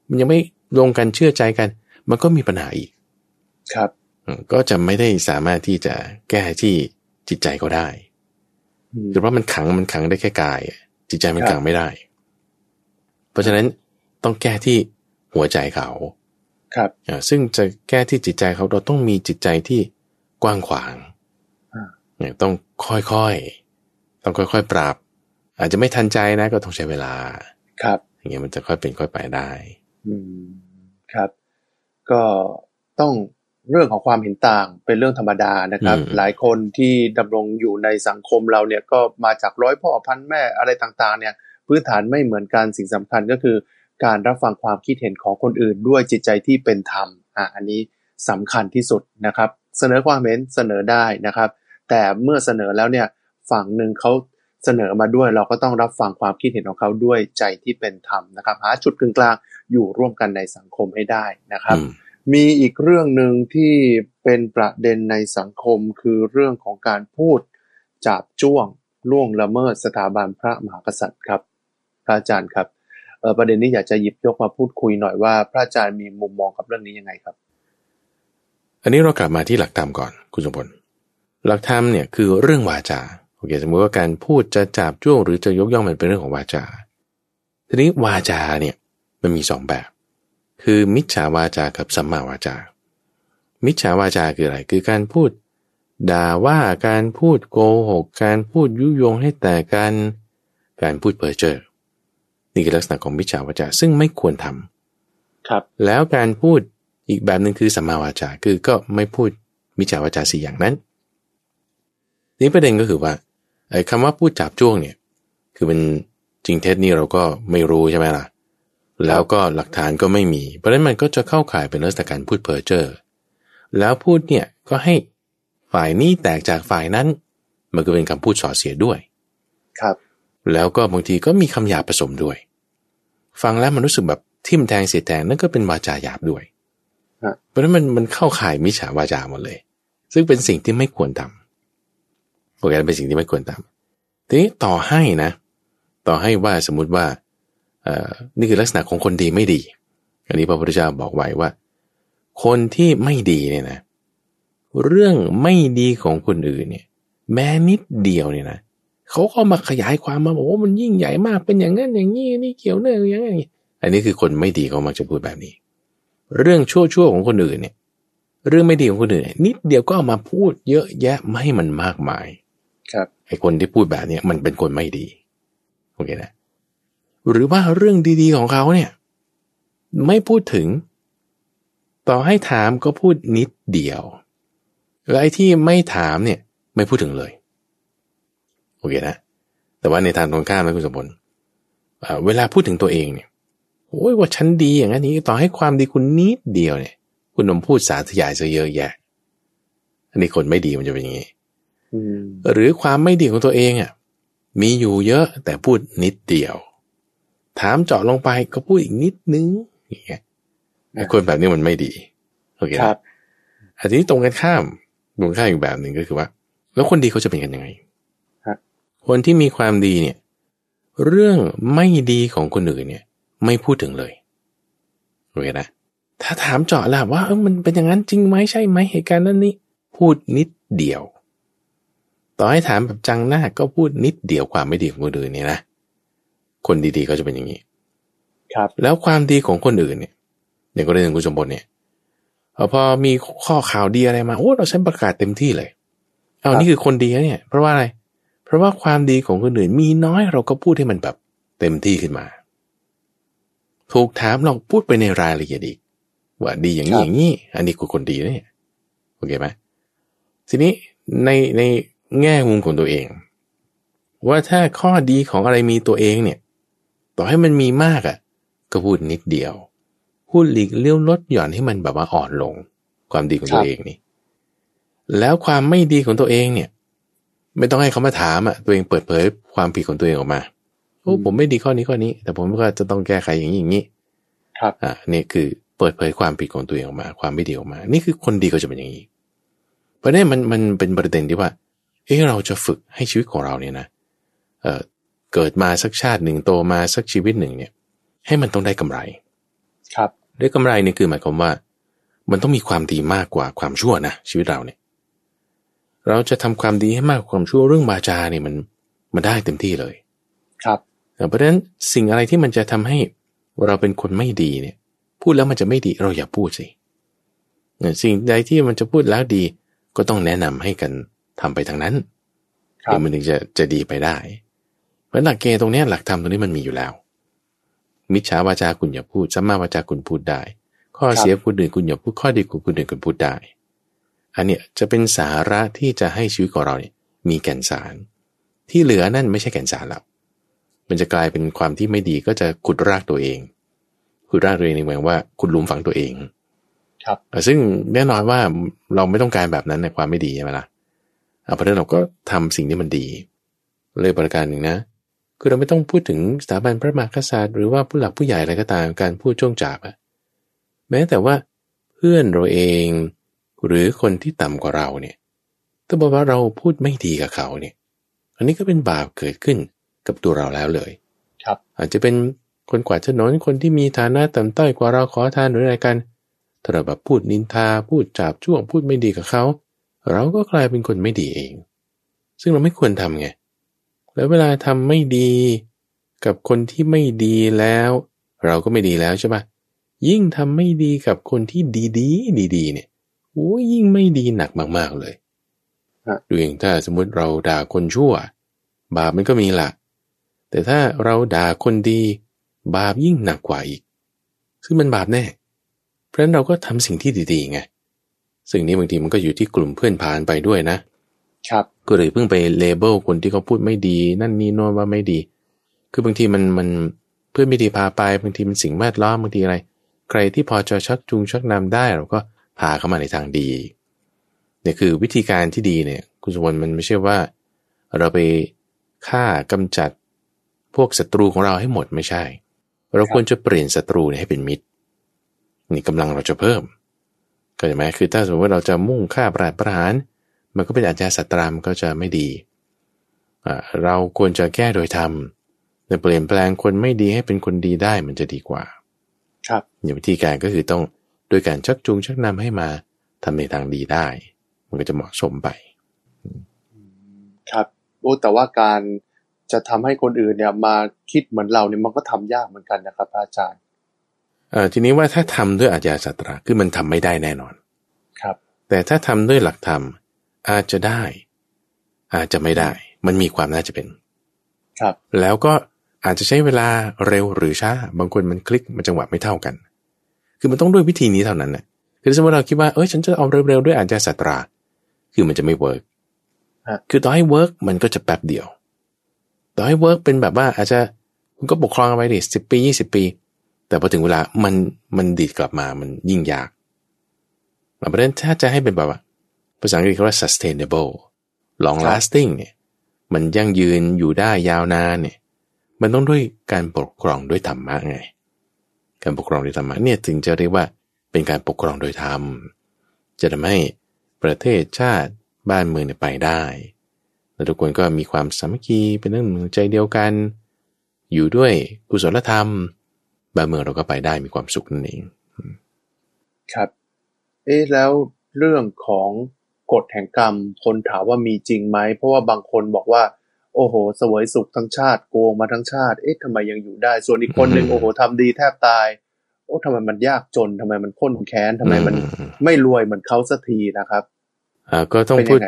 มันยังไม่ลงกันเชื่อใจกัน มันก็มีปัญหาอีก ครับอืมก็จะไม่ได้สามารถที่จะแก้ที่จิตใจเขาได้อืมหรือว่ามันขังมันขังได้แค่กาย จิตใจมันครับขังไม่ได้ เพราะฉะนั้น ต้องแก้ที่หัวใจเขา ครับอ่าซึ่งจะแก้ที่จิตใจเขาเราต้องมีจิตใจที่กว้างขวางอ่าเนี่ยต้องค่อยๆ ต้องค่อยๆ ปรับ อาจจะไม่ทันใจนะก็ต้องใช้เวลา ครับ อย่างเงี้ยมันจะค่อยเป็นค่อยไปได้ อืม ครับ ก็ต้องเรื่องของความเห็นต่างเป็นเรื่องธรรมดานะครับอืมหลายคนที่ดำรงอยู่ในสังคมเราเนี่ยก็มาจากร้อยพ่อพันแม่อะไรต่างๆ เนี่ย พื้นฐานไม่เหมือนกันสิ่งสำคัญก็คือ การรับฟังความคิดเห็นของคนอื่นด้วยจิตใจที่เป็นธรรมอะอันนี้สำคัญที่สุดนะครับ เสนอความเห็นเสนอได้นะครับ แต่เมื่อเสนอแล้วเนี่ยฝั่งหนึ่งเขาเสนอมาด้วยเราก็ต้องรับฟังความคิดเห็นของเขาด้วยใจที่เป็นธรรมนะครับหาจุดกึ่งกลางอยู่ร่วมกันในสังคมให้ได้นะครับอืมมีอีกเรื่องหนึ่งที่เป็นประเด็นในสังคมคือเรื่องของการพูดจาบจ้วงล่วงละเมิดสถาบันพระมหากษัตริย์ครับพระอาจารย์ครับเอ่อ ประเด็นนี้อยากจะหยิบยกมาพูดคุยหน่อยว่า พระอาจารย์มีมุมมองกับเรื่องนี้ยังไงครับ อันนี้เรากลับมาที่หลักธรรมก่อนคุณสมพลหลักธรรมเนี่ยคือเรื่องวาจาโอเคสมมติว่าการพูดจะจับจ้วงหรือจะยกย่องมันเป็นเรื่องของวาจา ทีนี้วาจาเนี่ยมันมีสองแบบ คือมิจฉาวาจากับสัมมาวาจา มิจฉาวาจาคืออะไร คือการพูด ด่าว่าการพูดโกหก การพูดยุยงให้แต่กัน การพูดเพ้อเจ้อ นี่คือลักษณะของมิจฉาวาจาซึ่งไม่ควรทำครับ แล้วการพูดอีกแบบหนึ่งคือสัมมาวาจาคือก็ไม่พูดมิจฉาวาจาสี่อย่างนั้น นี่ประเด็นก็คือว่าไอ้คำว่าพูดจับจ้วงเนี่ย คือมันจริงเท็จนี่เราก็ไม่รู้ใช่ไหมล่ะ แล้วก็หลักฐานก็ไม่มี เพราะฉะนั้นมันก็จะเข้าข่ายเป็นลักษณะการพูดเพ้อเจ้อแล้วพูดเนี่ยก็ให้ฝ่ายนี้แตกจากฝ่ายนั้น มันก็เป็นคำพูดส่อเสียด้วย ครับ แล้วก็บางทีก็มีคำหยาบผสมด้วย ฟังแล้วมันรู้สึกแบบทิ่มแทงเสียดแทงนั่นก็เป็นวาจาหยาบด้วยฮะเพราะฉะนั้นมันมันเข้าข่ายมิจฉาวาจาหมดเลย ซึ่งเป็นสิ่งที่ไม่ควรทำโอเคเป็นสิ่งที่ไม่ควรทำทีนี้ต่อให้นะ ต่อให้ว่าสมมุติว่าเอ่อนี่คือลักษณะของคนดีไม่ดี อันนี้พระพุทธเจ้าบอกไว้ว่า คนที่ไม่ดีเนี่ยนะ เรื่องไม่ดีของคนอื่นเนี่ย แม้นิดเดียวเนี่ยนะ เขาก็มาขยายความมาบอกว่ามันยิ่งใหญ่มากเป็นอย่างนั้นอย่างนี้นี่เกี่ยวเนื่องอย่างนั้นอย่างนี้อันนี้คือคนไม่ดีเขามักจะพูดแบบนี้ เรื่องชั่วๆของคนอื่นเนี่ย เรื่องไม่ดีของคนอื่นเนี่ยนิดเดียวก็เอามาพูดเยอะแยะไม่ให้มันมากมาย ครับไอ้คนที่พูดแบบเนี้ยมันเป็นคนไม่ดีโอเคนะหรือว่าเรื่องดีๆของเขาเนี่ย ไม่พูดถึง ต่อให้ถามก็พูดนิดเดียว แล้วไอ้ที่ไม่ถามเนี่ย ไม่พูดถึงเลยโอเคนะ แต่ว่าในทางตรงข้ามนะคุณสมบัติเวลาพูดถึงตัวเองเนี่ยโอ้ยว่าฉันดีอย่างนั้นนี้ต่อให้ความดีคุณนิดเดียวเนี่ย คุณนมพูดสาธยายซะเยอะแยะ อันนี้คนไม่ดีมันจะเป็นอย่างนี้อืมหรือความไม่ดีของตัวเองอะ มีอยู่เยอะแต่พูดนิดเดียว ถามเจาะลงไปก็พูดอีกนิดนึงอย่างเงี้ยไอ้คนแบบนี้มันไม่ดีโอเคคนะรับอันนี้ตรงกันข้ามตรงกันข้ามอีกแบบหนึ่งก็คือว่า แล้วคนดีเขาจะเป็นกันยังไงฮะ คนที่มีความดีเนี่ยเรื่องไม่ดีของคนอื่นเนี่ยไม่พูดถึงเลยโอเคนะถ้าถามเจาะล่ะว่าเออมันเป็นอย่างนั้นจริงไหมใช่ไหมเหตุการณ์นั้นนี้พูดนิดเดียว ต่อให้ถามแบบจังหน้าก็พูดนิดเดียวความไม่ดีของคนอื่นเนี่ยนะคนดีๆก็จะเป็นอย่างนี้ ครับ แล้วความดีของคนอื่นเนี่ยอย่างกรณีของคุณสมบัติเนี่ยเอ่อพอมีข้อข่าวดีอะไรมาโอ้เราฉันประกาศเต็มที่เลย เอานี่คือคนดีนะเนี่ย เพราะว่าอะไร เพราะว่าความดีของคนอื่นมีน้อยเราก็พูดให้มันแบบเต็มที่ขึ้นมา ถูกถามเราพูดไปในรายละเอียดอีก ว่าดีอย่างนี้อย่างนี้ อันนี้คือคนดีนะเนี่ยโอเคไหมทีนี้ในในแง่มุมของตัวเอง ว่าถ้าข้อดีของอะไรมีตัวเองเนี่ย ต่อให้มันมีมากอะ่ะ ก็พูดนิดเดียว พูดหลีกเลี้ยวลดหย่อนให้มันแบบว่าอ่อนลง ความดีของตัวเองนี่ แล้วความไม่ดีของตัวเองเนี่ย ไม่ต้องให้เขามาถามอะ่ะตัวเองเปิดเผยความผิดของตัวเองออกมาโอ้ผมไม่ดีข้อนี้ข้อนี้ แต่ผมก็จะต้องแก้ไขอย่างนี้อย่างนี้ ครับอ่านี่คือเปิดเผยความผิดของตัวเองออกมา ความไม่ดีออกมา นี่คือคนดีก็จะเป็นอย่างนี้ประเด็นมันมันเป็นประเด็นที่ว่าเอะเราจะฝึกให้ชีวิตของเราเนี่ยนะเอ่อเกิดมาสักชาติหนึ่งโตมาสักชีวิตหนึ่งเนี่ย ให้มันต้องได้กำไร ครับได้กำไรเนี่ยคือหมายความว่า มันต้องมีความดีมากกว่าความชั่วนะชีวิตเราเนี่ย เราจะทำความดีให้มากกว่าความชั่วเรื่องวาจาเนี่ยมันมันได้เต็มที่เลย ครับเพราะฉะนั้นสิ่งอะไรที่มันจะทำให้เราเป็นคนไม่ดีเนี่ย พูดแล้วมันจะไม่ดีเราอย่าพูดสิสิ่งใดที่มันจะพูดแล้วดี ก็ต้องแนะนำให้กันทำไปทางนั้นครับเดี๋ยวมันถึงจะจะดีไปได้เพราะราะหลักเกณฑ์ตรงเนี้ยหลักธรรมตรงนี้มันมีอยู่แล้ว มิจฉาวาจาคุณอย่าพูดสัมมาวาจาคุณพูดได้ ข้อเสียคุณอื่นคุณอย่าพูดข้อดีคุณคุณอื่นคุณพูดได้ อันเนี้ยจะเป็นสาระที่จะให้ชีวิตของเราเนี่ยมีแก่นสาร ที่เหลือนั่นไม่ใช่แก่นสารแล้วมันจะกลายเป็นความที่ไม่ดีก็จะขุดรากตัวเอง ขุดรากตัวเองในหมายว่าขุดหลุมฝังตัวเอง ครับซึ่งแน่นอนว่าเราไม่ต้องการแบบนั้นในความไม่ดีใช่ไหมล่ะเพราะฉะนั้นเราก็ทำสิ่งที่มันดี เลยประการหนึ่งนะ คือเราไม่ต้องพูดถึงสถาบันพระมหากษัตริย์หรือว่าผู้หลักผู้ใหญ่อะไรก็ตามการพูดจ้องจาบอะแม้แต่ว่าเพื่อนเราเอง หรือคนที่ต่ำกว่าเราเนี่ยถ้าบอกว่าเราพูดไม่ดีกับเขาเนี่ย อันนี้ก็เป็นบาปเกิดขึ้นกับตัวเราแล้วเลย ครับ อาจจะเป็นคนกวาดถนนคนที่มีฐานะต่ำต้อยกว่าเราขอทานหรืออะไรกันถ้าเราแบบพูดนินทาพูดจาบจ้วงพูดไม่ดีกับเขา เราก็กลายเป็นคนไม่ดีเอง ซึ่งเราไม่ควรทำไงแล้วเวลาทำไม่ดีกับคนที่ไม่ดีแล้ว เราก็ไม่ดีแล้วใช่ปะยิ่งทำไม่ดีกับคนที่ดีๆดีๆเนี่ย โอ้ยิ่งไม่ดีหนักมาก ๆเลยดูอย่างถ้าสมมติเราด่าคนชั่ว บาปมันก็มีละแต่ถ้าเราด่าคนดี บาปยิ่งหนักกว่าอีก ซึ่งมันบาปแน่ เพราะฉะนั้นเราก็ทำสิ่งที่ดีๆไงสิ่งนี้บางทีมันก็อยู่ที่กลุ่มเพื่อนพานไปด้วยนะ ครับก็เลยเพิ่งไปเลเบลคนที่เขาพูดไม่ดี นั่นนี่โน้นว่าไม่ดี คือบางทีมันมันเพื่อนไม่ดีพาไปบางทีมันสิ่งแวดล้อมบางทีอะไร ใครที่พอจะชักจูงชักนำได้เราก็ พาเข้ามาในทางดีเนี่ยคือวิธีการที่ดีเนี่ยคุณสมบัติมันไม่ใช่ว่า เราไปฆ่ากำจัดพวกศัตรูของเราให้หมดไม่ใช่ เราควรจะเปลี่ยนศัตรูให้เป็นมิตร นี่กำลังเราจะเพิ่มก็ใช่ไหมคือถ้าสมมติว่าเราจะมุ่งฆ่าปราดประหาร มันก็เป็นอาจารย์สัตรามก็จะไม่ดีเราควรจะแก้โดยธรรมแต่เปลี่ยนแปลงคนไม่ดีให้เป็นคนดีได้มันจะดีกว่า ครับอย่างวิธีการก็คือต้อง โดยการชักจูงชักนำให้มาทำในทางดีได้ มันก็จะเหมาะสมไป ครับโอ้แต่ว่าการจะทำให้คนอื่นเนี่ยมาคิดเหมือนเราเนี่ยมันก็ทำยากเหมือนกันนะครับอาจารย์เออทีนี้ว่าถ้าทำด้วยอาญาสัตราคือมันทำไม่ได้แน่นอน ครับ แต่ถ้าทำด้วยหลักธรรมอาจจะได้ อาจจะไม่ได้ มันมีความน่าจะเป็น ครับ แล้วก็อาจจะใช้เวลาเร็วหรือช้า บางคนมันคลิกมันจังหวะไม่เท่ากัน คือมันต้องด้วยวิธีนี้เท่านั้นนะคือสมมติเราคิดว่าเอ้ยฉันจะเอาเร็วๆด้วยอาชญาศาสตรา คือมันจะไม่ work คือต่อให้ work มันก็จะแป๊บเดียว ต่อให้ work เป็นแบบว่าอาจจะคุณก็ปกครองเอาไว้ดิสิบปียี่สิบปี แต่พอถึงเวลามันมันดีดกลับมามันยิ่งยากเพราะฉะนั้นถ้าจะให้เป็นแบบว่าภาษาอังกฤษเขาเรียก sustainable long lasting เนี่ยมันยั่งยืนอยู่ได้ยาวนานเนี่ยมันต้องด้วยการปกครองด้วยธรรมะไง การปกครองโดยธรรมะเนี่ยถึงจะเรียกว่าเป็นการปกครองโดยธรรม จะทำให้ประเทศชาติบ้านเมืองเนี่ยไปได้ แล้วทุกคนก็มีความสามัคคีเป็นเรื่องมือใจเดียวกัน อยู่ด้วยกุศลธรรม บ้านเมืองเราก็ไปได้มีความสุขนั่นเอง ครับ เอ๊แล้วเรื่องของกฎแห่งกรรม คนถามว่ามีจริงไหม เพราะว่าบางคนบอกว่า โอ้โหสวยสุขทั้งชาติโกงมาทั้งชาติ เอ๊ะทำไมยังอยู่ได้ ส่วนอีกคนหนึ่งโอ้โหทำดีแทบตาย โอ้ทำไมมันยากจนทำไมมันข้นแค้นทำไมมันไม่รวยเหมือนเขาสักทีนะครับอ่าก็ต้องพูด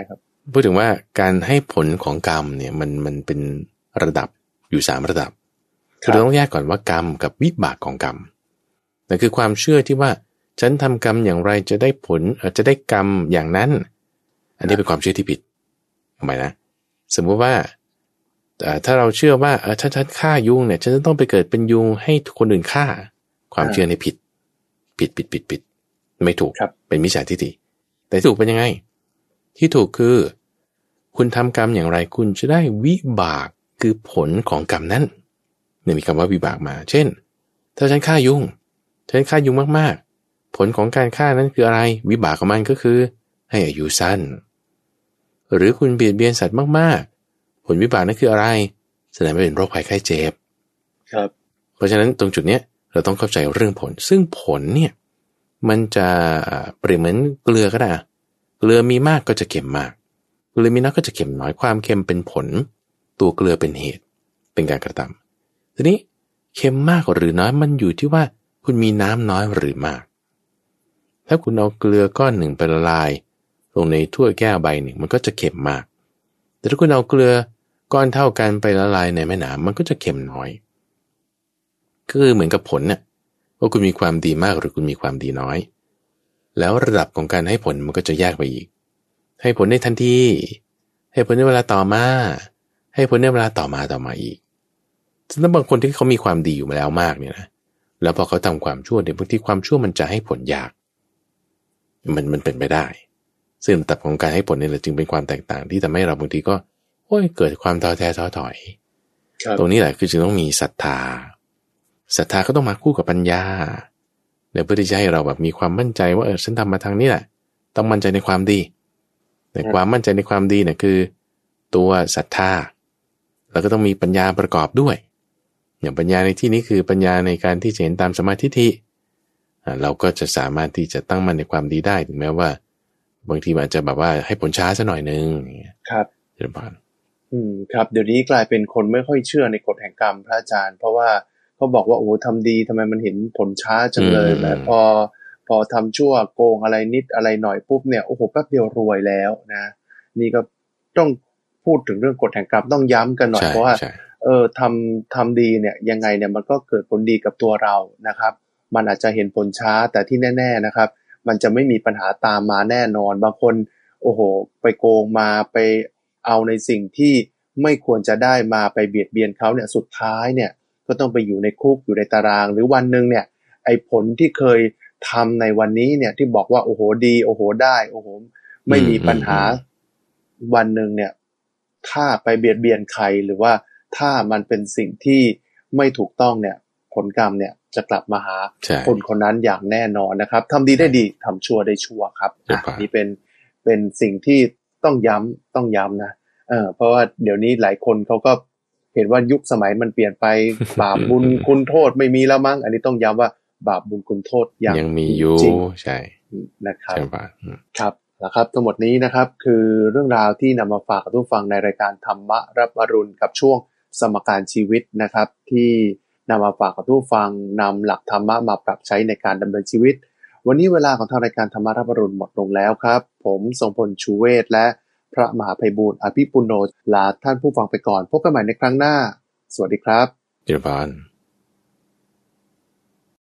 พูดถึงว่าการให้ผลของกรรมเนี่ยมันมันเป็นระดับอยู่สามระดับคือเราต้องแยกก่อนว่ากรรมกับวิบากของกรรมนั่นคือความเชื่อที่ว่าฉันทำกรรมอย่างไรจะได้ผลอาจจะได้กรรมอย่างนั้น อันนี้เป็นความเชื่อที่ผิดทำไมนะ สมมุติว่า ถ้าเราเชื่อว่าถ้าฉันฆ่ายุงเนี่ยฉันจะต้องไปเกิดเป็นยุงให้คนอื่นฆ่า ความเชื่อในผิด ผิดผิดผิดผิด ไม่ถูกเป็นมิจฉาทิฏฐิแต่ถูกเป็นยังไง ที่ถูกคือ คุณทำกรรมอย่างไรคุณจะได้วิบากคือผลของกรรมนั้นเนี่ยมีคำว่าวิบากมา เช่น ถ้าฉันฆ่ายุงฉันฆ่ายุงมากๆ ผลของการฆ่านั้นคืออะไร วิบากของมันก็คือ ให้อายุสั้น หรือคุณเบียดเบียนสัตว์มากๆ ผลวิบากนั่นคืออะไร แสดงว่าเป็นโรคภัยไข้เจ็บครับ เพราะฉะนั้นตรงจุดเนี้ยเราต้องเข้าใจเรื่องผล ซึ่งผลเนี่ยมันจะเปรียบเหมือนเกลือก็ได้เกลือมีมากก็จะเค็มมากเกลือมีน้อยก็จะเค็มน้อยความเค็มเป็นผล ตัวเกลือเป็นเหตุ เป็นการกระทำทีนี้เค็มมากหรือน้อยมันอยู่ที่ว่าคุณมีน้ำน้อยหรือมาก ถ้าคุณเอาเกลือก้อนหนึ่งไปละลาย ลงในถ้วยแก้วใบหนึ่งมันก็จะเค็มมาก แต่ถ้าคุณเอาเกลือ ก้อนเท่ากันไปละลายในแม่น้ำมันก็จะเค็มน้อย คือเหมือนกับผลเนี่ยว่าคุณมีความดีมากหรือคุณมีความดีน้อย แล้วระดับของการให้ผลมันก็จะแยกไปอีก ให้ผลในทันที ให้ผลในเวลาต่อมา ให้ผลในเวลาต่อมาต่อมาอีกซึ่งบางคนที่เขามีความดีอยู่มาแล้วมากเนี่ยนะ แล้วพอเขาทำความชั่วเนี่ยบางทีความชั่วมันจะให้ผลยาก มันมันเป็นไปได้ ซึ่งตับของการให้ผลเนี่แหละจึงเป็นความแตกต่างที่ทำให้เราบางทีก็ โอ้ยเกิดความท้อแท้ท้อถอย ตรงนี้แหละคือจึงต้องมีศรัทธา ศรัทธาก็ต้องมาคู่กับปัญญาเนี่ยเพื่อที่จะให้เราแบบมีความมั่นใจว่าเออฉันทำมาทางนี้แหละ ต้องมั่นใจในความดี แต่ความมั่นใจในความดีเนี่ยคือ ตัวศรัทธา แล้วก็ต้องมีปัญญาประกอบด้วย อย่างปัญญาในที่นี้คือปัญญาในการที่จะเห็นตามสมาธิทิเราก็จะสามารถที่จะตั้งมั่นในความดีได้ถึงแม้ว่า บางทีมันจะแบบว่าให้ผลช้าซะหน่อยนึงครับเจริญพรอื มครับ เดี๋ยวนี้กลายเป็นคนไม่ค่อยเชื่อในกฎแห่งกรรมพระอาจารย์ เพราะว่าเขาบอกว่าโอ้ทำดีทำไมมันเห็นผลช้าจังเลยแบบพอพอทำชั่วโกงอะไรนิดอะไรหน่อยปุ๊บเนี่ยโอ้โหแป๊บเดียวรวยแล้วนะ นี่ก็ต้องพูดถึงเรื่องกฎแห่งกรรมต้องย้ำกันหน่อยเพราะว่าเออทำทำดีเนี่ยยังไงเนี่ยมันก็เกิดผลดีกับตัวเรานะครับ มันอาจจะเห็นผลช้าแต่ที่แน่ ๆนะครับ มันจะไม่มีปัญหาตามมาแน่นอน บางคน โอ้โห ไปโกงมาไป เอาในสิ่งที่ไม่ควรจะได้มาไปเบียดเบียนเขาเนี่ยสุดท้ายเนี่ยก็ต้องไปอยู่ในคุกอยู่ในตาราง หรือวันหนึ่งเนี่ยไอ้ผลที่เคยทำในวันนี้เนี่ยที่บอกว่าโอ้โหดี โอ้โหได้ โอ้โห ไม่มีปัญหาวันหนึ่งเนี่ย ถ้าไปเบียดเบียนใครหรือว่าถ้ามันเป็นสิ่งที่ไม่ถูกต้องเนี่ย ผลกรรมเนี่ยจะกลับมาหาคนคนนั้นอย่างแน่นอนนะครับทำดีได้ดีทำชั่วได้ชั่วครับนี่เป็นเป็นสิ่งที่ ต้องย้ำต้องย้ำนะเออเพราะว่าเดี๋ยวนี้หลายคนเขาก็เห็นว่ายุคสมัยมันเปลี่ยนไปบาปบุญคุณโทษไม่มีแล้วมั้งอันนี้ต้องย้ำว่าบาปบุญคุณโทษยังยังมีอยู่ใช่นะครับครับนะครับ ทั้งหมดนี้นะครับ คือเรื่องราวที่นำมาฝากทุกฟังในรายการธรรมะรับอรุณกับช่วงสมการชีวิตนะครับ ที่นำมาฝากกับทุกฟังนำหลักธรรมะมาปรับใช้ในการดำเนินชีวิต วันนี้เวลาของทางรายการธรรมารับรุณหมดลงแล้วครับ ผมทรงพลชูเวศและพระมหาภัยบูรณ์อภิปุโนลาท่านผู้ฟังไปก่อน พบกันใหม่ในครั้งหน้า สวัสดีครับเจริญพร